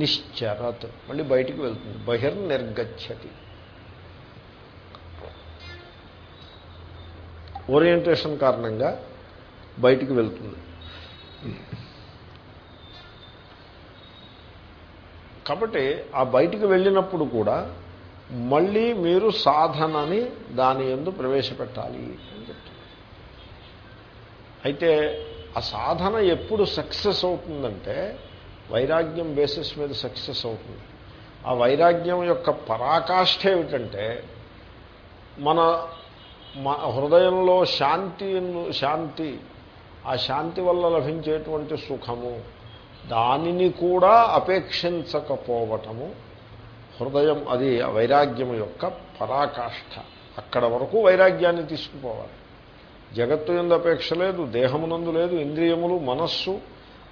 నిశ్చరత్ మళ్ళీ బయటికి వెళ్తుంది. బహిర్నిర్గచ్చతి. ఓరియంటేషన్ కారణంగా బయటికి వెళ్తుంది. కాబట్టి ఆ బయటికి వెళ్ళినప్పుడు కూడా మళ్ళీ మీరు సాధనని దాని ఎందు ప్రవేశపెట్టాలి అని చెప్తున్నారు అయితే ఆ సాధన ఎప్పుడు సక్సెస్ అవుతుందంటే వైరాగ్యం బేసిస్ మీద సక్సెస్ అవుతుంది. ఆ వైరాగ్యం యొక్క పరాకాష్ఠ ఏమిటంటే మన హృదయంలో శాంతి శాంతి ఆ శాంతి వల్ల లభించేటువంటి సుఖము దానిని కూడా అపేక్షించకపోవటము హృదయం అది వైరాగ్యం యొక్క పరాకాష్ఠ. అక్కడ వరకు వైరాగ్యాన్ని తీసుకుపోవాలి. జగత్తు ఎందు అపేక్ష లేదు దేహమునందు లేదు ఇంద్రియములు మనస్సు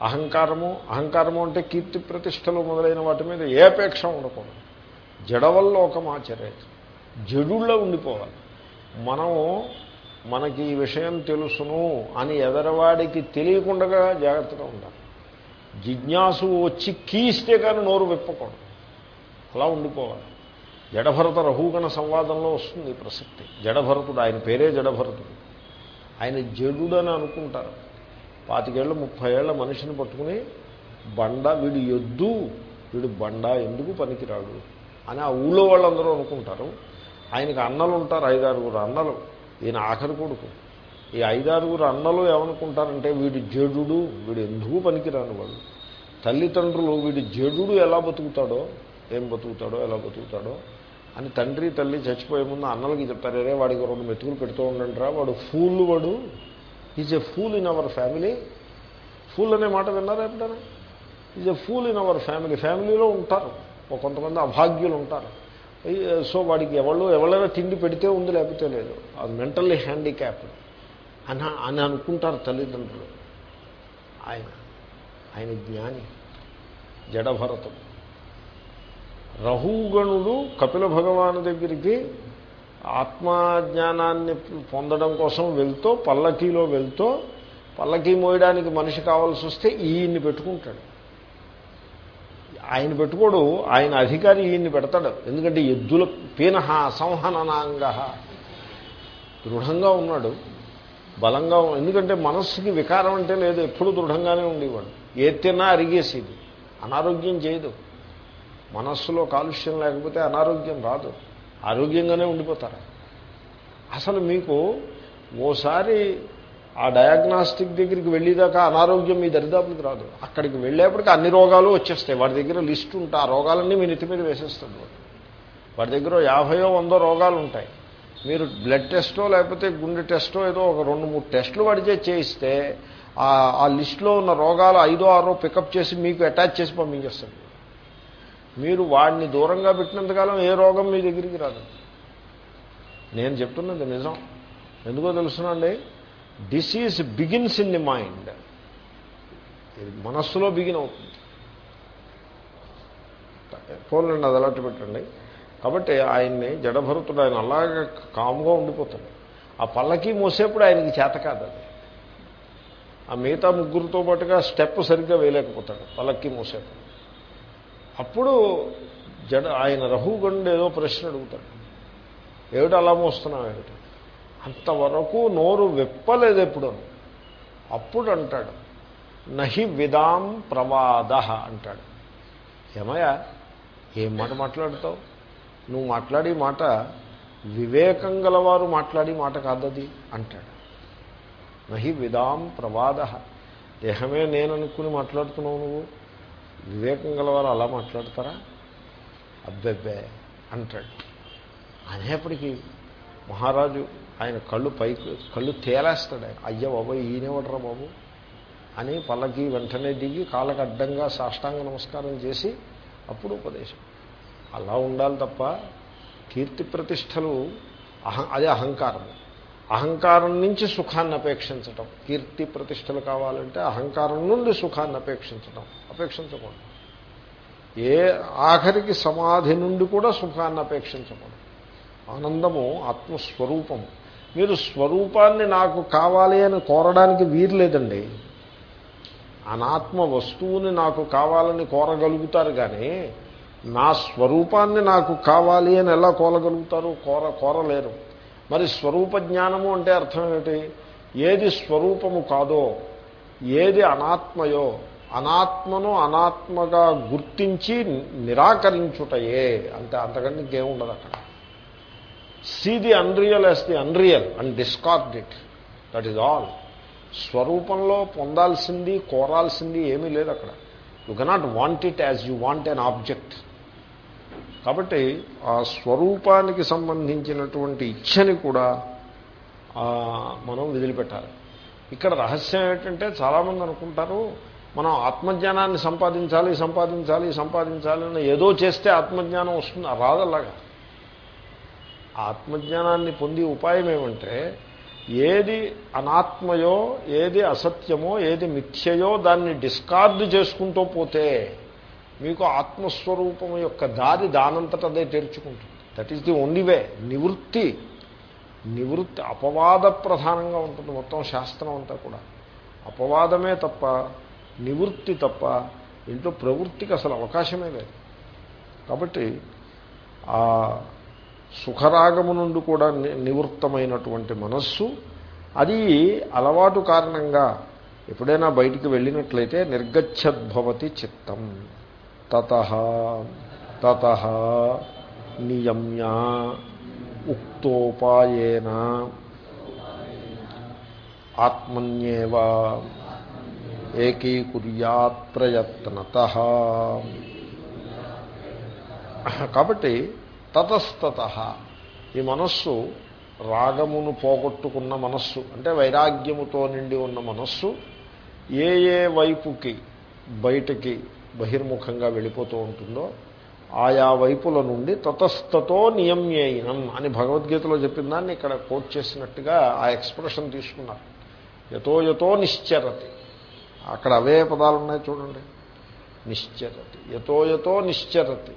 అహంకారము. అహంకారము అంటే కీర్తి ప్రతిష్టలు మొదలైన వాటి మీద ఏ అపేక్ష ఉండకూడదు. జడవల్లోకం ఆచరేది. జడుల్లో ఉండిపోవాలి. మనము మనకి ఈ విషయం తెలుసును అని ఎదరవాడికి తెలియకుండా జాగ్రత్తగా ఉండాలి. జిజ్ఞాసు వచ్చి కీస్తే కానీ నోరు విప్పకూడదు. అలా ఉండిపోవాలి. జడభరత రహూగణ సంవాదంలో వస్తుంది ప్రసక్తి. జడభరతుడు ఆయన పేరే జడభరతుడు. ఆయన జడుడని అనుకుంటారు. పాతికేళ్ళ ముప్పై ఏళ్ళ మనిషిని పట్టుకుని బండ వీడు ఎద్దు వీడు బండ ఎందుకు పనికిరాడు అని ఆ ఊళ్ళో వాళ్ళందరూ అనుకుంటారు. ఆయనకి అన్నలు ఉంటారు ఐదారుగురు అన్నలు. ఈయన ఆఖరి కొడుకు. ఈ ఐదారుగురు అన్నలు ఏమనుకుంటారంటే వీడి జడుడు వీడు ఎందుకు పనికిరాని వాళ్ళు తల్లిదండ్రులు వీడి జడుడు ఎలా బతుకుతాడో ఏం బతుకుతాడో ఎలా బతుకుతాడో అని తండ్రి తల్లి చచ్చిపోయే ముందు అన్నలకి చెప్తారే వాడికి రెండు మెతుకులు పెడుతూ ఉండండిరా వాడు ఫూల్ వాడు. Is a fool in our family fool అనే మాట విన్నారా ఎప్పుడైనా? Is a fool in our family ఫ్యామిలీలో ఉంటారు. కొంతమంది అభాగ్యులు ఉంటారు. సో వాడికి ఎవళ్ళు ఎవరైనా తిండి పెడితే ఉంది లేకపోతే లేదు. అది మెంటల్లీ హ్యాండిక్యాప్ అని అని అనుకుంటారు తల్లిదండ్రులు. ఆయన ఆయన జ్ఞాని జడభరతం రహుగణుడు కపిల భగవాను దగ్గరికి ఆత్మజ్ఞానాన్ని పొందడం కోసం వెళ్తూ పల్లకీలో వెళ్తూ పల్లకీ మోయడానికి మనిషి కావాల్సి వస్తే ఈయన్ని పెట్టుకుంటాడు. ఆయన పెట్టుకోడు ఆయన అధికారి ఈయన్ని పెడతాడు. ఎందుకంటే ఎద్దుల పీనహ సంహననాంగ దృఢంగా ఉన్నాడు బలంగా ఎందుకంటే మనస్సుకి వికారం అంటే లేదు ఎప్పుడు దృఢంగానే ఉండేవాడు. ఏ తిన్నా అరిగేసేది అనారోగ్యం చేయదు. మనస్సులో కాలుష్యం లేకపోతే అనారోగ్యం రాదు. ఆరోగ్యంగానే ఉండిపోతారు. అసలు మీకు ఓసారి ఆ డయాగ్నాస్టిక్ దగ్గరికి వెళ్ళేదాకా అనారోగ్యం మీ దరిదాపులకు రాదు. అక్కడికి వెళ్ళేప్పటికీ అన్ని రోగాలు వచ్చేస్తాయి. వాడి దగ్గర లిస్ట్ ఉంటే. ఆ రోగాలన్నీ మీ నెత్తి మీద వేసేస్తాడు వాడు వాడి దగ్గర యాభయో వందో రోగాలు ఉంటాయి. మీరు బ్లడ్ టెస్టో లేకపోతే గుండె టెస్టో ఏదో ఒక రెండు మూడు టెస్టులు వాడిచే చేయిస్తే ఆ లిస్టులో ఉన్న రోగాలు ఐదో ఆరో పికప్ చేసి మీకు అటాచ్ చేసి పంపించేస్తాడు మీరు వాడిని దూరంగా పెట్టినంతకాలం ఏ రోగం మీ దగ్గరికి రాదు. నేను చెప్తున్నది నిజం. ఎందుకో తెలుసునండి? Disease begins in the mind ఇది మనస్సులో బిగిన్ అవుతుంది. పోలండి అది అలాంటి పెట్టండి. కాబట్టి ఆయన్ని జడభరుతుడు ఆయన అలాగే కామ్గా ఉండిపోతాడు. ఆ పల్లకి మోసేప్పుడు ఆయనకి చేత కాదు అది. ఆ మిగతా ముగ్గురితో పాటుగా స్టెప్ సరిగ్గా వేయలేకపోతాడు పల్లకి మోసేప్పుడు. అప్పుడు జడ ఆయన రహుగండు ఏదో ప్రశ్న అడుగుతాడు. ఏమిటి అలా మోస్తున్నావు ఏమిటి? అంతవరకు నోరు విప్పలేదు ఎప్పుడు? అప్పుడు అంటాడు. నహి విదాం ప్రవాద అంటాడు. ఏమయ్యా ఏం మాట మాట్లాడతావు? నువ్వు మాట్లాడే మాట వివేకం గలవారు మాట్లాడే మాట కాదది అంటాడు. నహి విదాం ప్రవాద. దేహమే నేను అనుకుని మాట్లాడుతున్నావు నువ్వు? వివేకం గలవారు అలా మాట్లాడతారా? అబ్బెబ్బే అంటాడు. అనేప్పటికీ మహారాజు ఆయన కళ్ళు పైకి కళ్ళు తేలేస్తాడు ఆయన. అయ్య బాబు ఈయనేవడరా బాబు? అని పల్లకి వెంటనే దిగి కాళ్ళకు అడ్డంగా సాష్టాంగ నమస్కారం చేసి అప్పుడు ఉపదేశం. అలా ఉండాలి తప్ప కీర్తి ప్రతిష్టలు అహం అదే అహంకారము. అహంకారం నుంచి సుఖాన్ని అపేక్షించటం. కీర్తి ప్రతిష్టలు కావాలంటే అహంకారం నుండి సుఖాన్ని అపేక్షించటం. అపేక్షించకూడదు. ఏ ఆఖరికి సమాధి నుండి కూడా సుఖాన్ని అపేక్షించకూడదు. ఆనందము ఆత్మస్వరూపము. మీరు స్వరూపాన్ని నాకు కావాలి అని కోరడానికి వీర్లేదండి అనాత్మ వస్తువుని నాకు కావాలని కోరగలుగుతారు కానీ నా స్వరూపాన్ని నాకు కావాలి అని ఎలా కోరగలుగుతారు? కోర కోరలేరు. మరి స్వరూప జ్ఞానము అంటే అర్థం ఏమిటి? ఏది స్వరూపము కాదో ఏది అనాత్మయో అనాత్మను అనాత్మగా గుర్తించి నిరాకరించుటయే అంతే అంతకంటే ఇంకేముండదు అక్కడ. See the unreal as the unreal and discard it that is all స్వరూపంలో పొందాల్సింది కోరాల్సింది ఏమీ లేదు అక్కడ. You cannot want it as you want an object కాబట్టి ఆ స్వరూపానికి సంబంధించినటువంటి ఇచ్చని కూడా మనం వదిలిపెట్టాలి. ఇక్కడ రహస్యం ఏంటంటే చాలామంది అనుకుంటారు మనం ఆత్మజ్ఞానాన్ని సంపాదించాలి సంపాదించాలి సంపాదించాలి అని ఏదో చేస్తే ఆత్మజ్ఞానం వస్తుంది. రాదల్లాగా ఆత్మజ్ఞానాన్ని పొంది ఉపాయం ఏమంటే ఏది అనాత్మయో ఏది అసత్యమో ఏది మిథ్యయో దాన్ని డిస్కార్డ్ చేసుకుంటూ పోతే మీకు ఆత్మస్వరూపం యొక్క దారి దానంతట అదే తెరుచుకుంటుంది. That is the only way నివృత్తి నివృత్తి అపవాద ప్రధానంగా ఉంటుంది. మొత్తం శాస్త్రం అంతా కూడా. అపవాదమే తప్ప నివృత్తి తప్ప ఇంట్లో ప్రవృత్తికి అసలు అవకాశమే లేదు. కాబట్టి ఆ సుఖరాగము నుండి కూడా నివృత్తమైనటువంటి మనస్సు అది అలవాటు కారణంగా ఎప్పుడైనా బయటికి వెళ్ళినట్లయితే నిర్గచ్చద్భవతి చిత్తం. తత తత నియమ్య ఉక్తోపాయేన ఆత్మన్యేవ ఏకీకుర్యాత్ ప్రయత్నత కాబట్టి తతస్తత ఈ మనస్సు రాగమును పోగొట్టుకున్న మనస్సు అంటే వైరాగ్యముతో నిండి ఉన్న మనస్సు ఏ ఏ వైపుకి బయటికి బహిర్ముఖంగా వెళ్ళిపోతూ ఉంటుందో ఆయా వైపుల నుండి తతస్థతో నియమ్యేయనం అని భగవద్గీతలో చెప్పిన దాన్ని ఇక్కడ కోట్ చేసినట్టుగా ఆ ఎక్స్ప్రెషన్ తీసుకున్నారు. యతో యతో నిశ్చరతి. అక్కడ అవే పదాలు ఉన్నాయి చూడండి. నిశ్చరతి. యతో యతో నిశ్చరతి.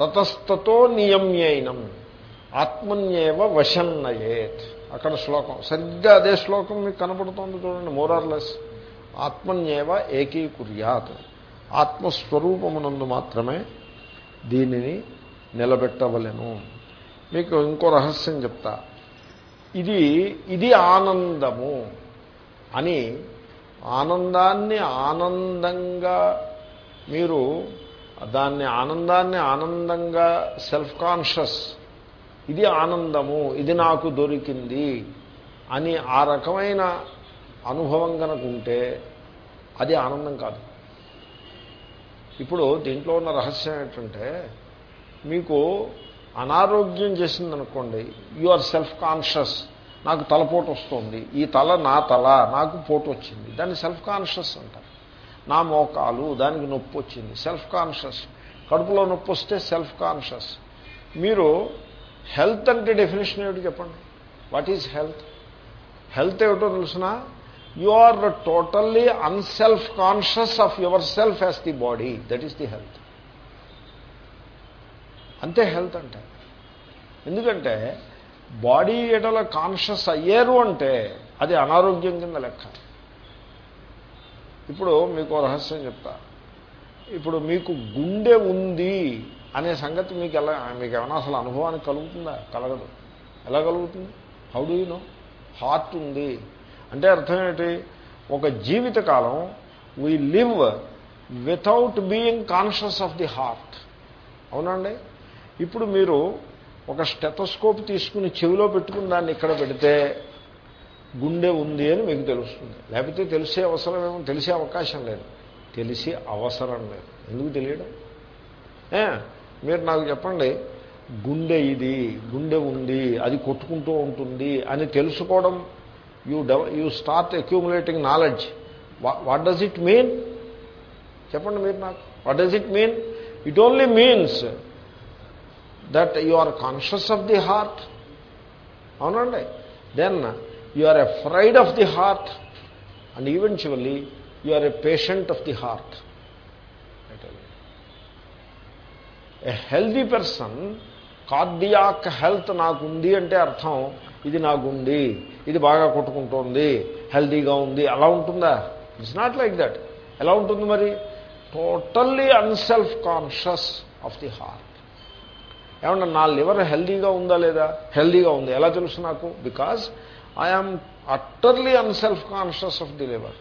తతస్థతో నియమ్యైనం ఆత్మన్యేవ వశన్నయేత్. అక్కడ శ్లోకం. సరిగ్గా అదే శ్లోకం మీకు కనపడుతోంది చూడండి మోరార్లెస్ ఆత్మన్యేవ ఏకీకుర్యాత్. ఆత్మస్వరూపమునందు మాత్రమే దీనిని నిలబెట్టవలను. మీకు ఇంకో రహస్యం చెప్తా. ఇది ఇది ఆనందము అని ఆనందాన్ని ఆనందంగా మీరు దాన్ని ఆనందాన్ని ఆనందంగా సెల్ఫ్ కాన్షియస్ ఇది ఆనందము ఇది నాకు దొరికింది అని ఆ రకమైన అనుభవం కనుకుంటే అది ఆనందం కాదు. ఇప్పుడు దీంట్లో ఉన్న రహస్యం ఏంటంటే మీకు అనారోగ్యం చేసిందనుకోండి యు ఆర్ సెల్ఫ్ కాన్షియస్ నాకు తలపోటు వస్తుంది ఈ తల నా తల నాకు పోటు వచ్చింది దాన్ని సెల్ఫ్ కాన్షియస్ అంటారు. నా మోకాలు దానికి నొప్పి వచ్చింది సెల్ఫ్ కాన్షియస్ కడుపులో నొప్పి వస్తే సెల్ఫ్ కాన్షియస్ మీరు హెల్త్ అంటే డెఫినేషన్ ఏమిటి చెప్పండి? వాట్ ఈజ్ హెల్త్ హెల్త్ ఏమిటో తెలుసిన? You are totally unselfconscious of your self as the body that is the health అంతే హెల్త్ అంటే. ఎందుకంటే బాడీ ఎడల కాన్షియస్ అయ్యారు అంటే అది అనారోగ్యం కింద లెక్క. ఇప్పుడు మీకు రహస్యం చెప్తా. ఇప్పుడు మీకు గుండె ఉంది అనే సంగతి మీకు ఎలా మీకు ఏమైనా అసలు అనుభవానికి కలుగుతుందా? కలగదు. ఎలా కలుగుతుంది? How do you know heart ఉంది. అంటే అర్థం ఏంటి? ఒక జీవితకాలం we live without being conscious of the heart అవునండి ఇప్పుడు మీరు ఒక స్టెటోస్కోప్ తీసుకుని చెవిలో పెట్టుకుని దాన్ని ఇక్కడ పెడితే గుండె ఉంది అని మీకు తెలుస్తుంది. లేకపోతే తెలిసే అవసరం ఏమో తెలిసే అవకాశం లేదు. తెలిసే అవసరం లేదు. ఎందుకు తెలియడం? మీరు నాకు చెప్పండి గుండె ఇది గుండె ఉంది అది కొట్టుకుంటూ ఉంటుంది అని తెలుసుకోవడం you డెవ you start accumulating knowledge what does it mean చెప్పండి మీరు నాకు. What does it mean it only means that you are conscious of the heart అవునండి. Then you are afraid of the heart and eventually you are a patient of the heart a healthy person cardiac health నాకుంది అంటే అర్థం ఇది నాకుంది. ఇది బాగా కొట్టుకుంటోంది హెల్దీగా ఉంది అలా ఉంటుందా? ఇట్స్ నాట్ లైక్ దట్ ఎలా ఉంటుంది మరి? Totally unselfconscious of the heart ఏమన్నా నా లివర్ హెల్దీగా ఉందా లేదా? హెల్దీగా ఉంది. ఎలా తెలుసు నాకు? Because I am utterly unselfconscious of the liver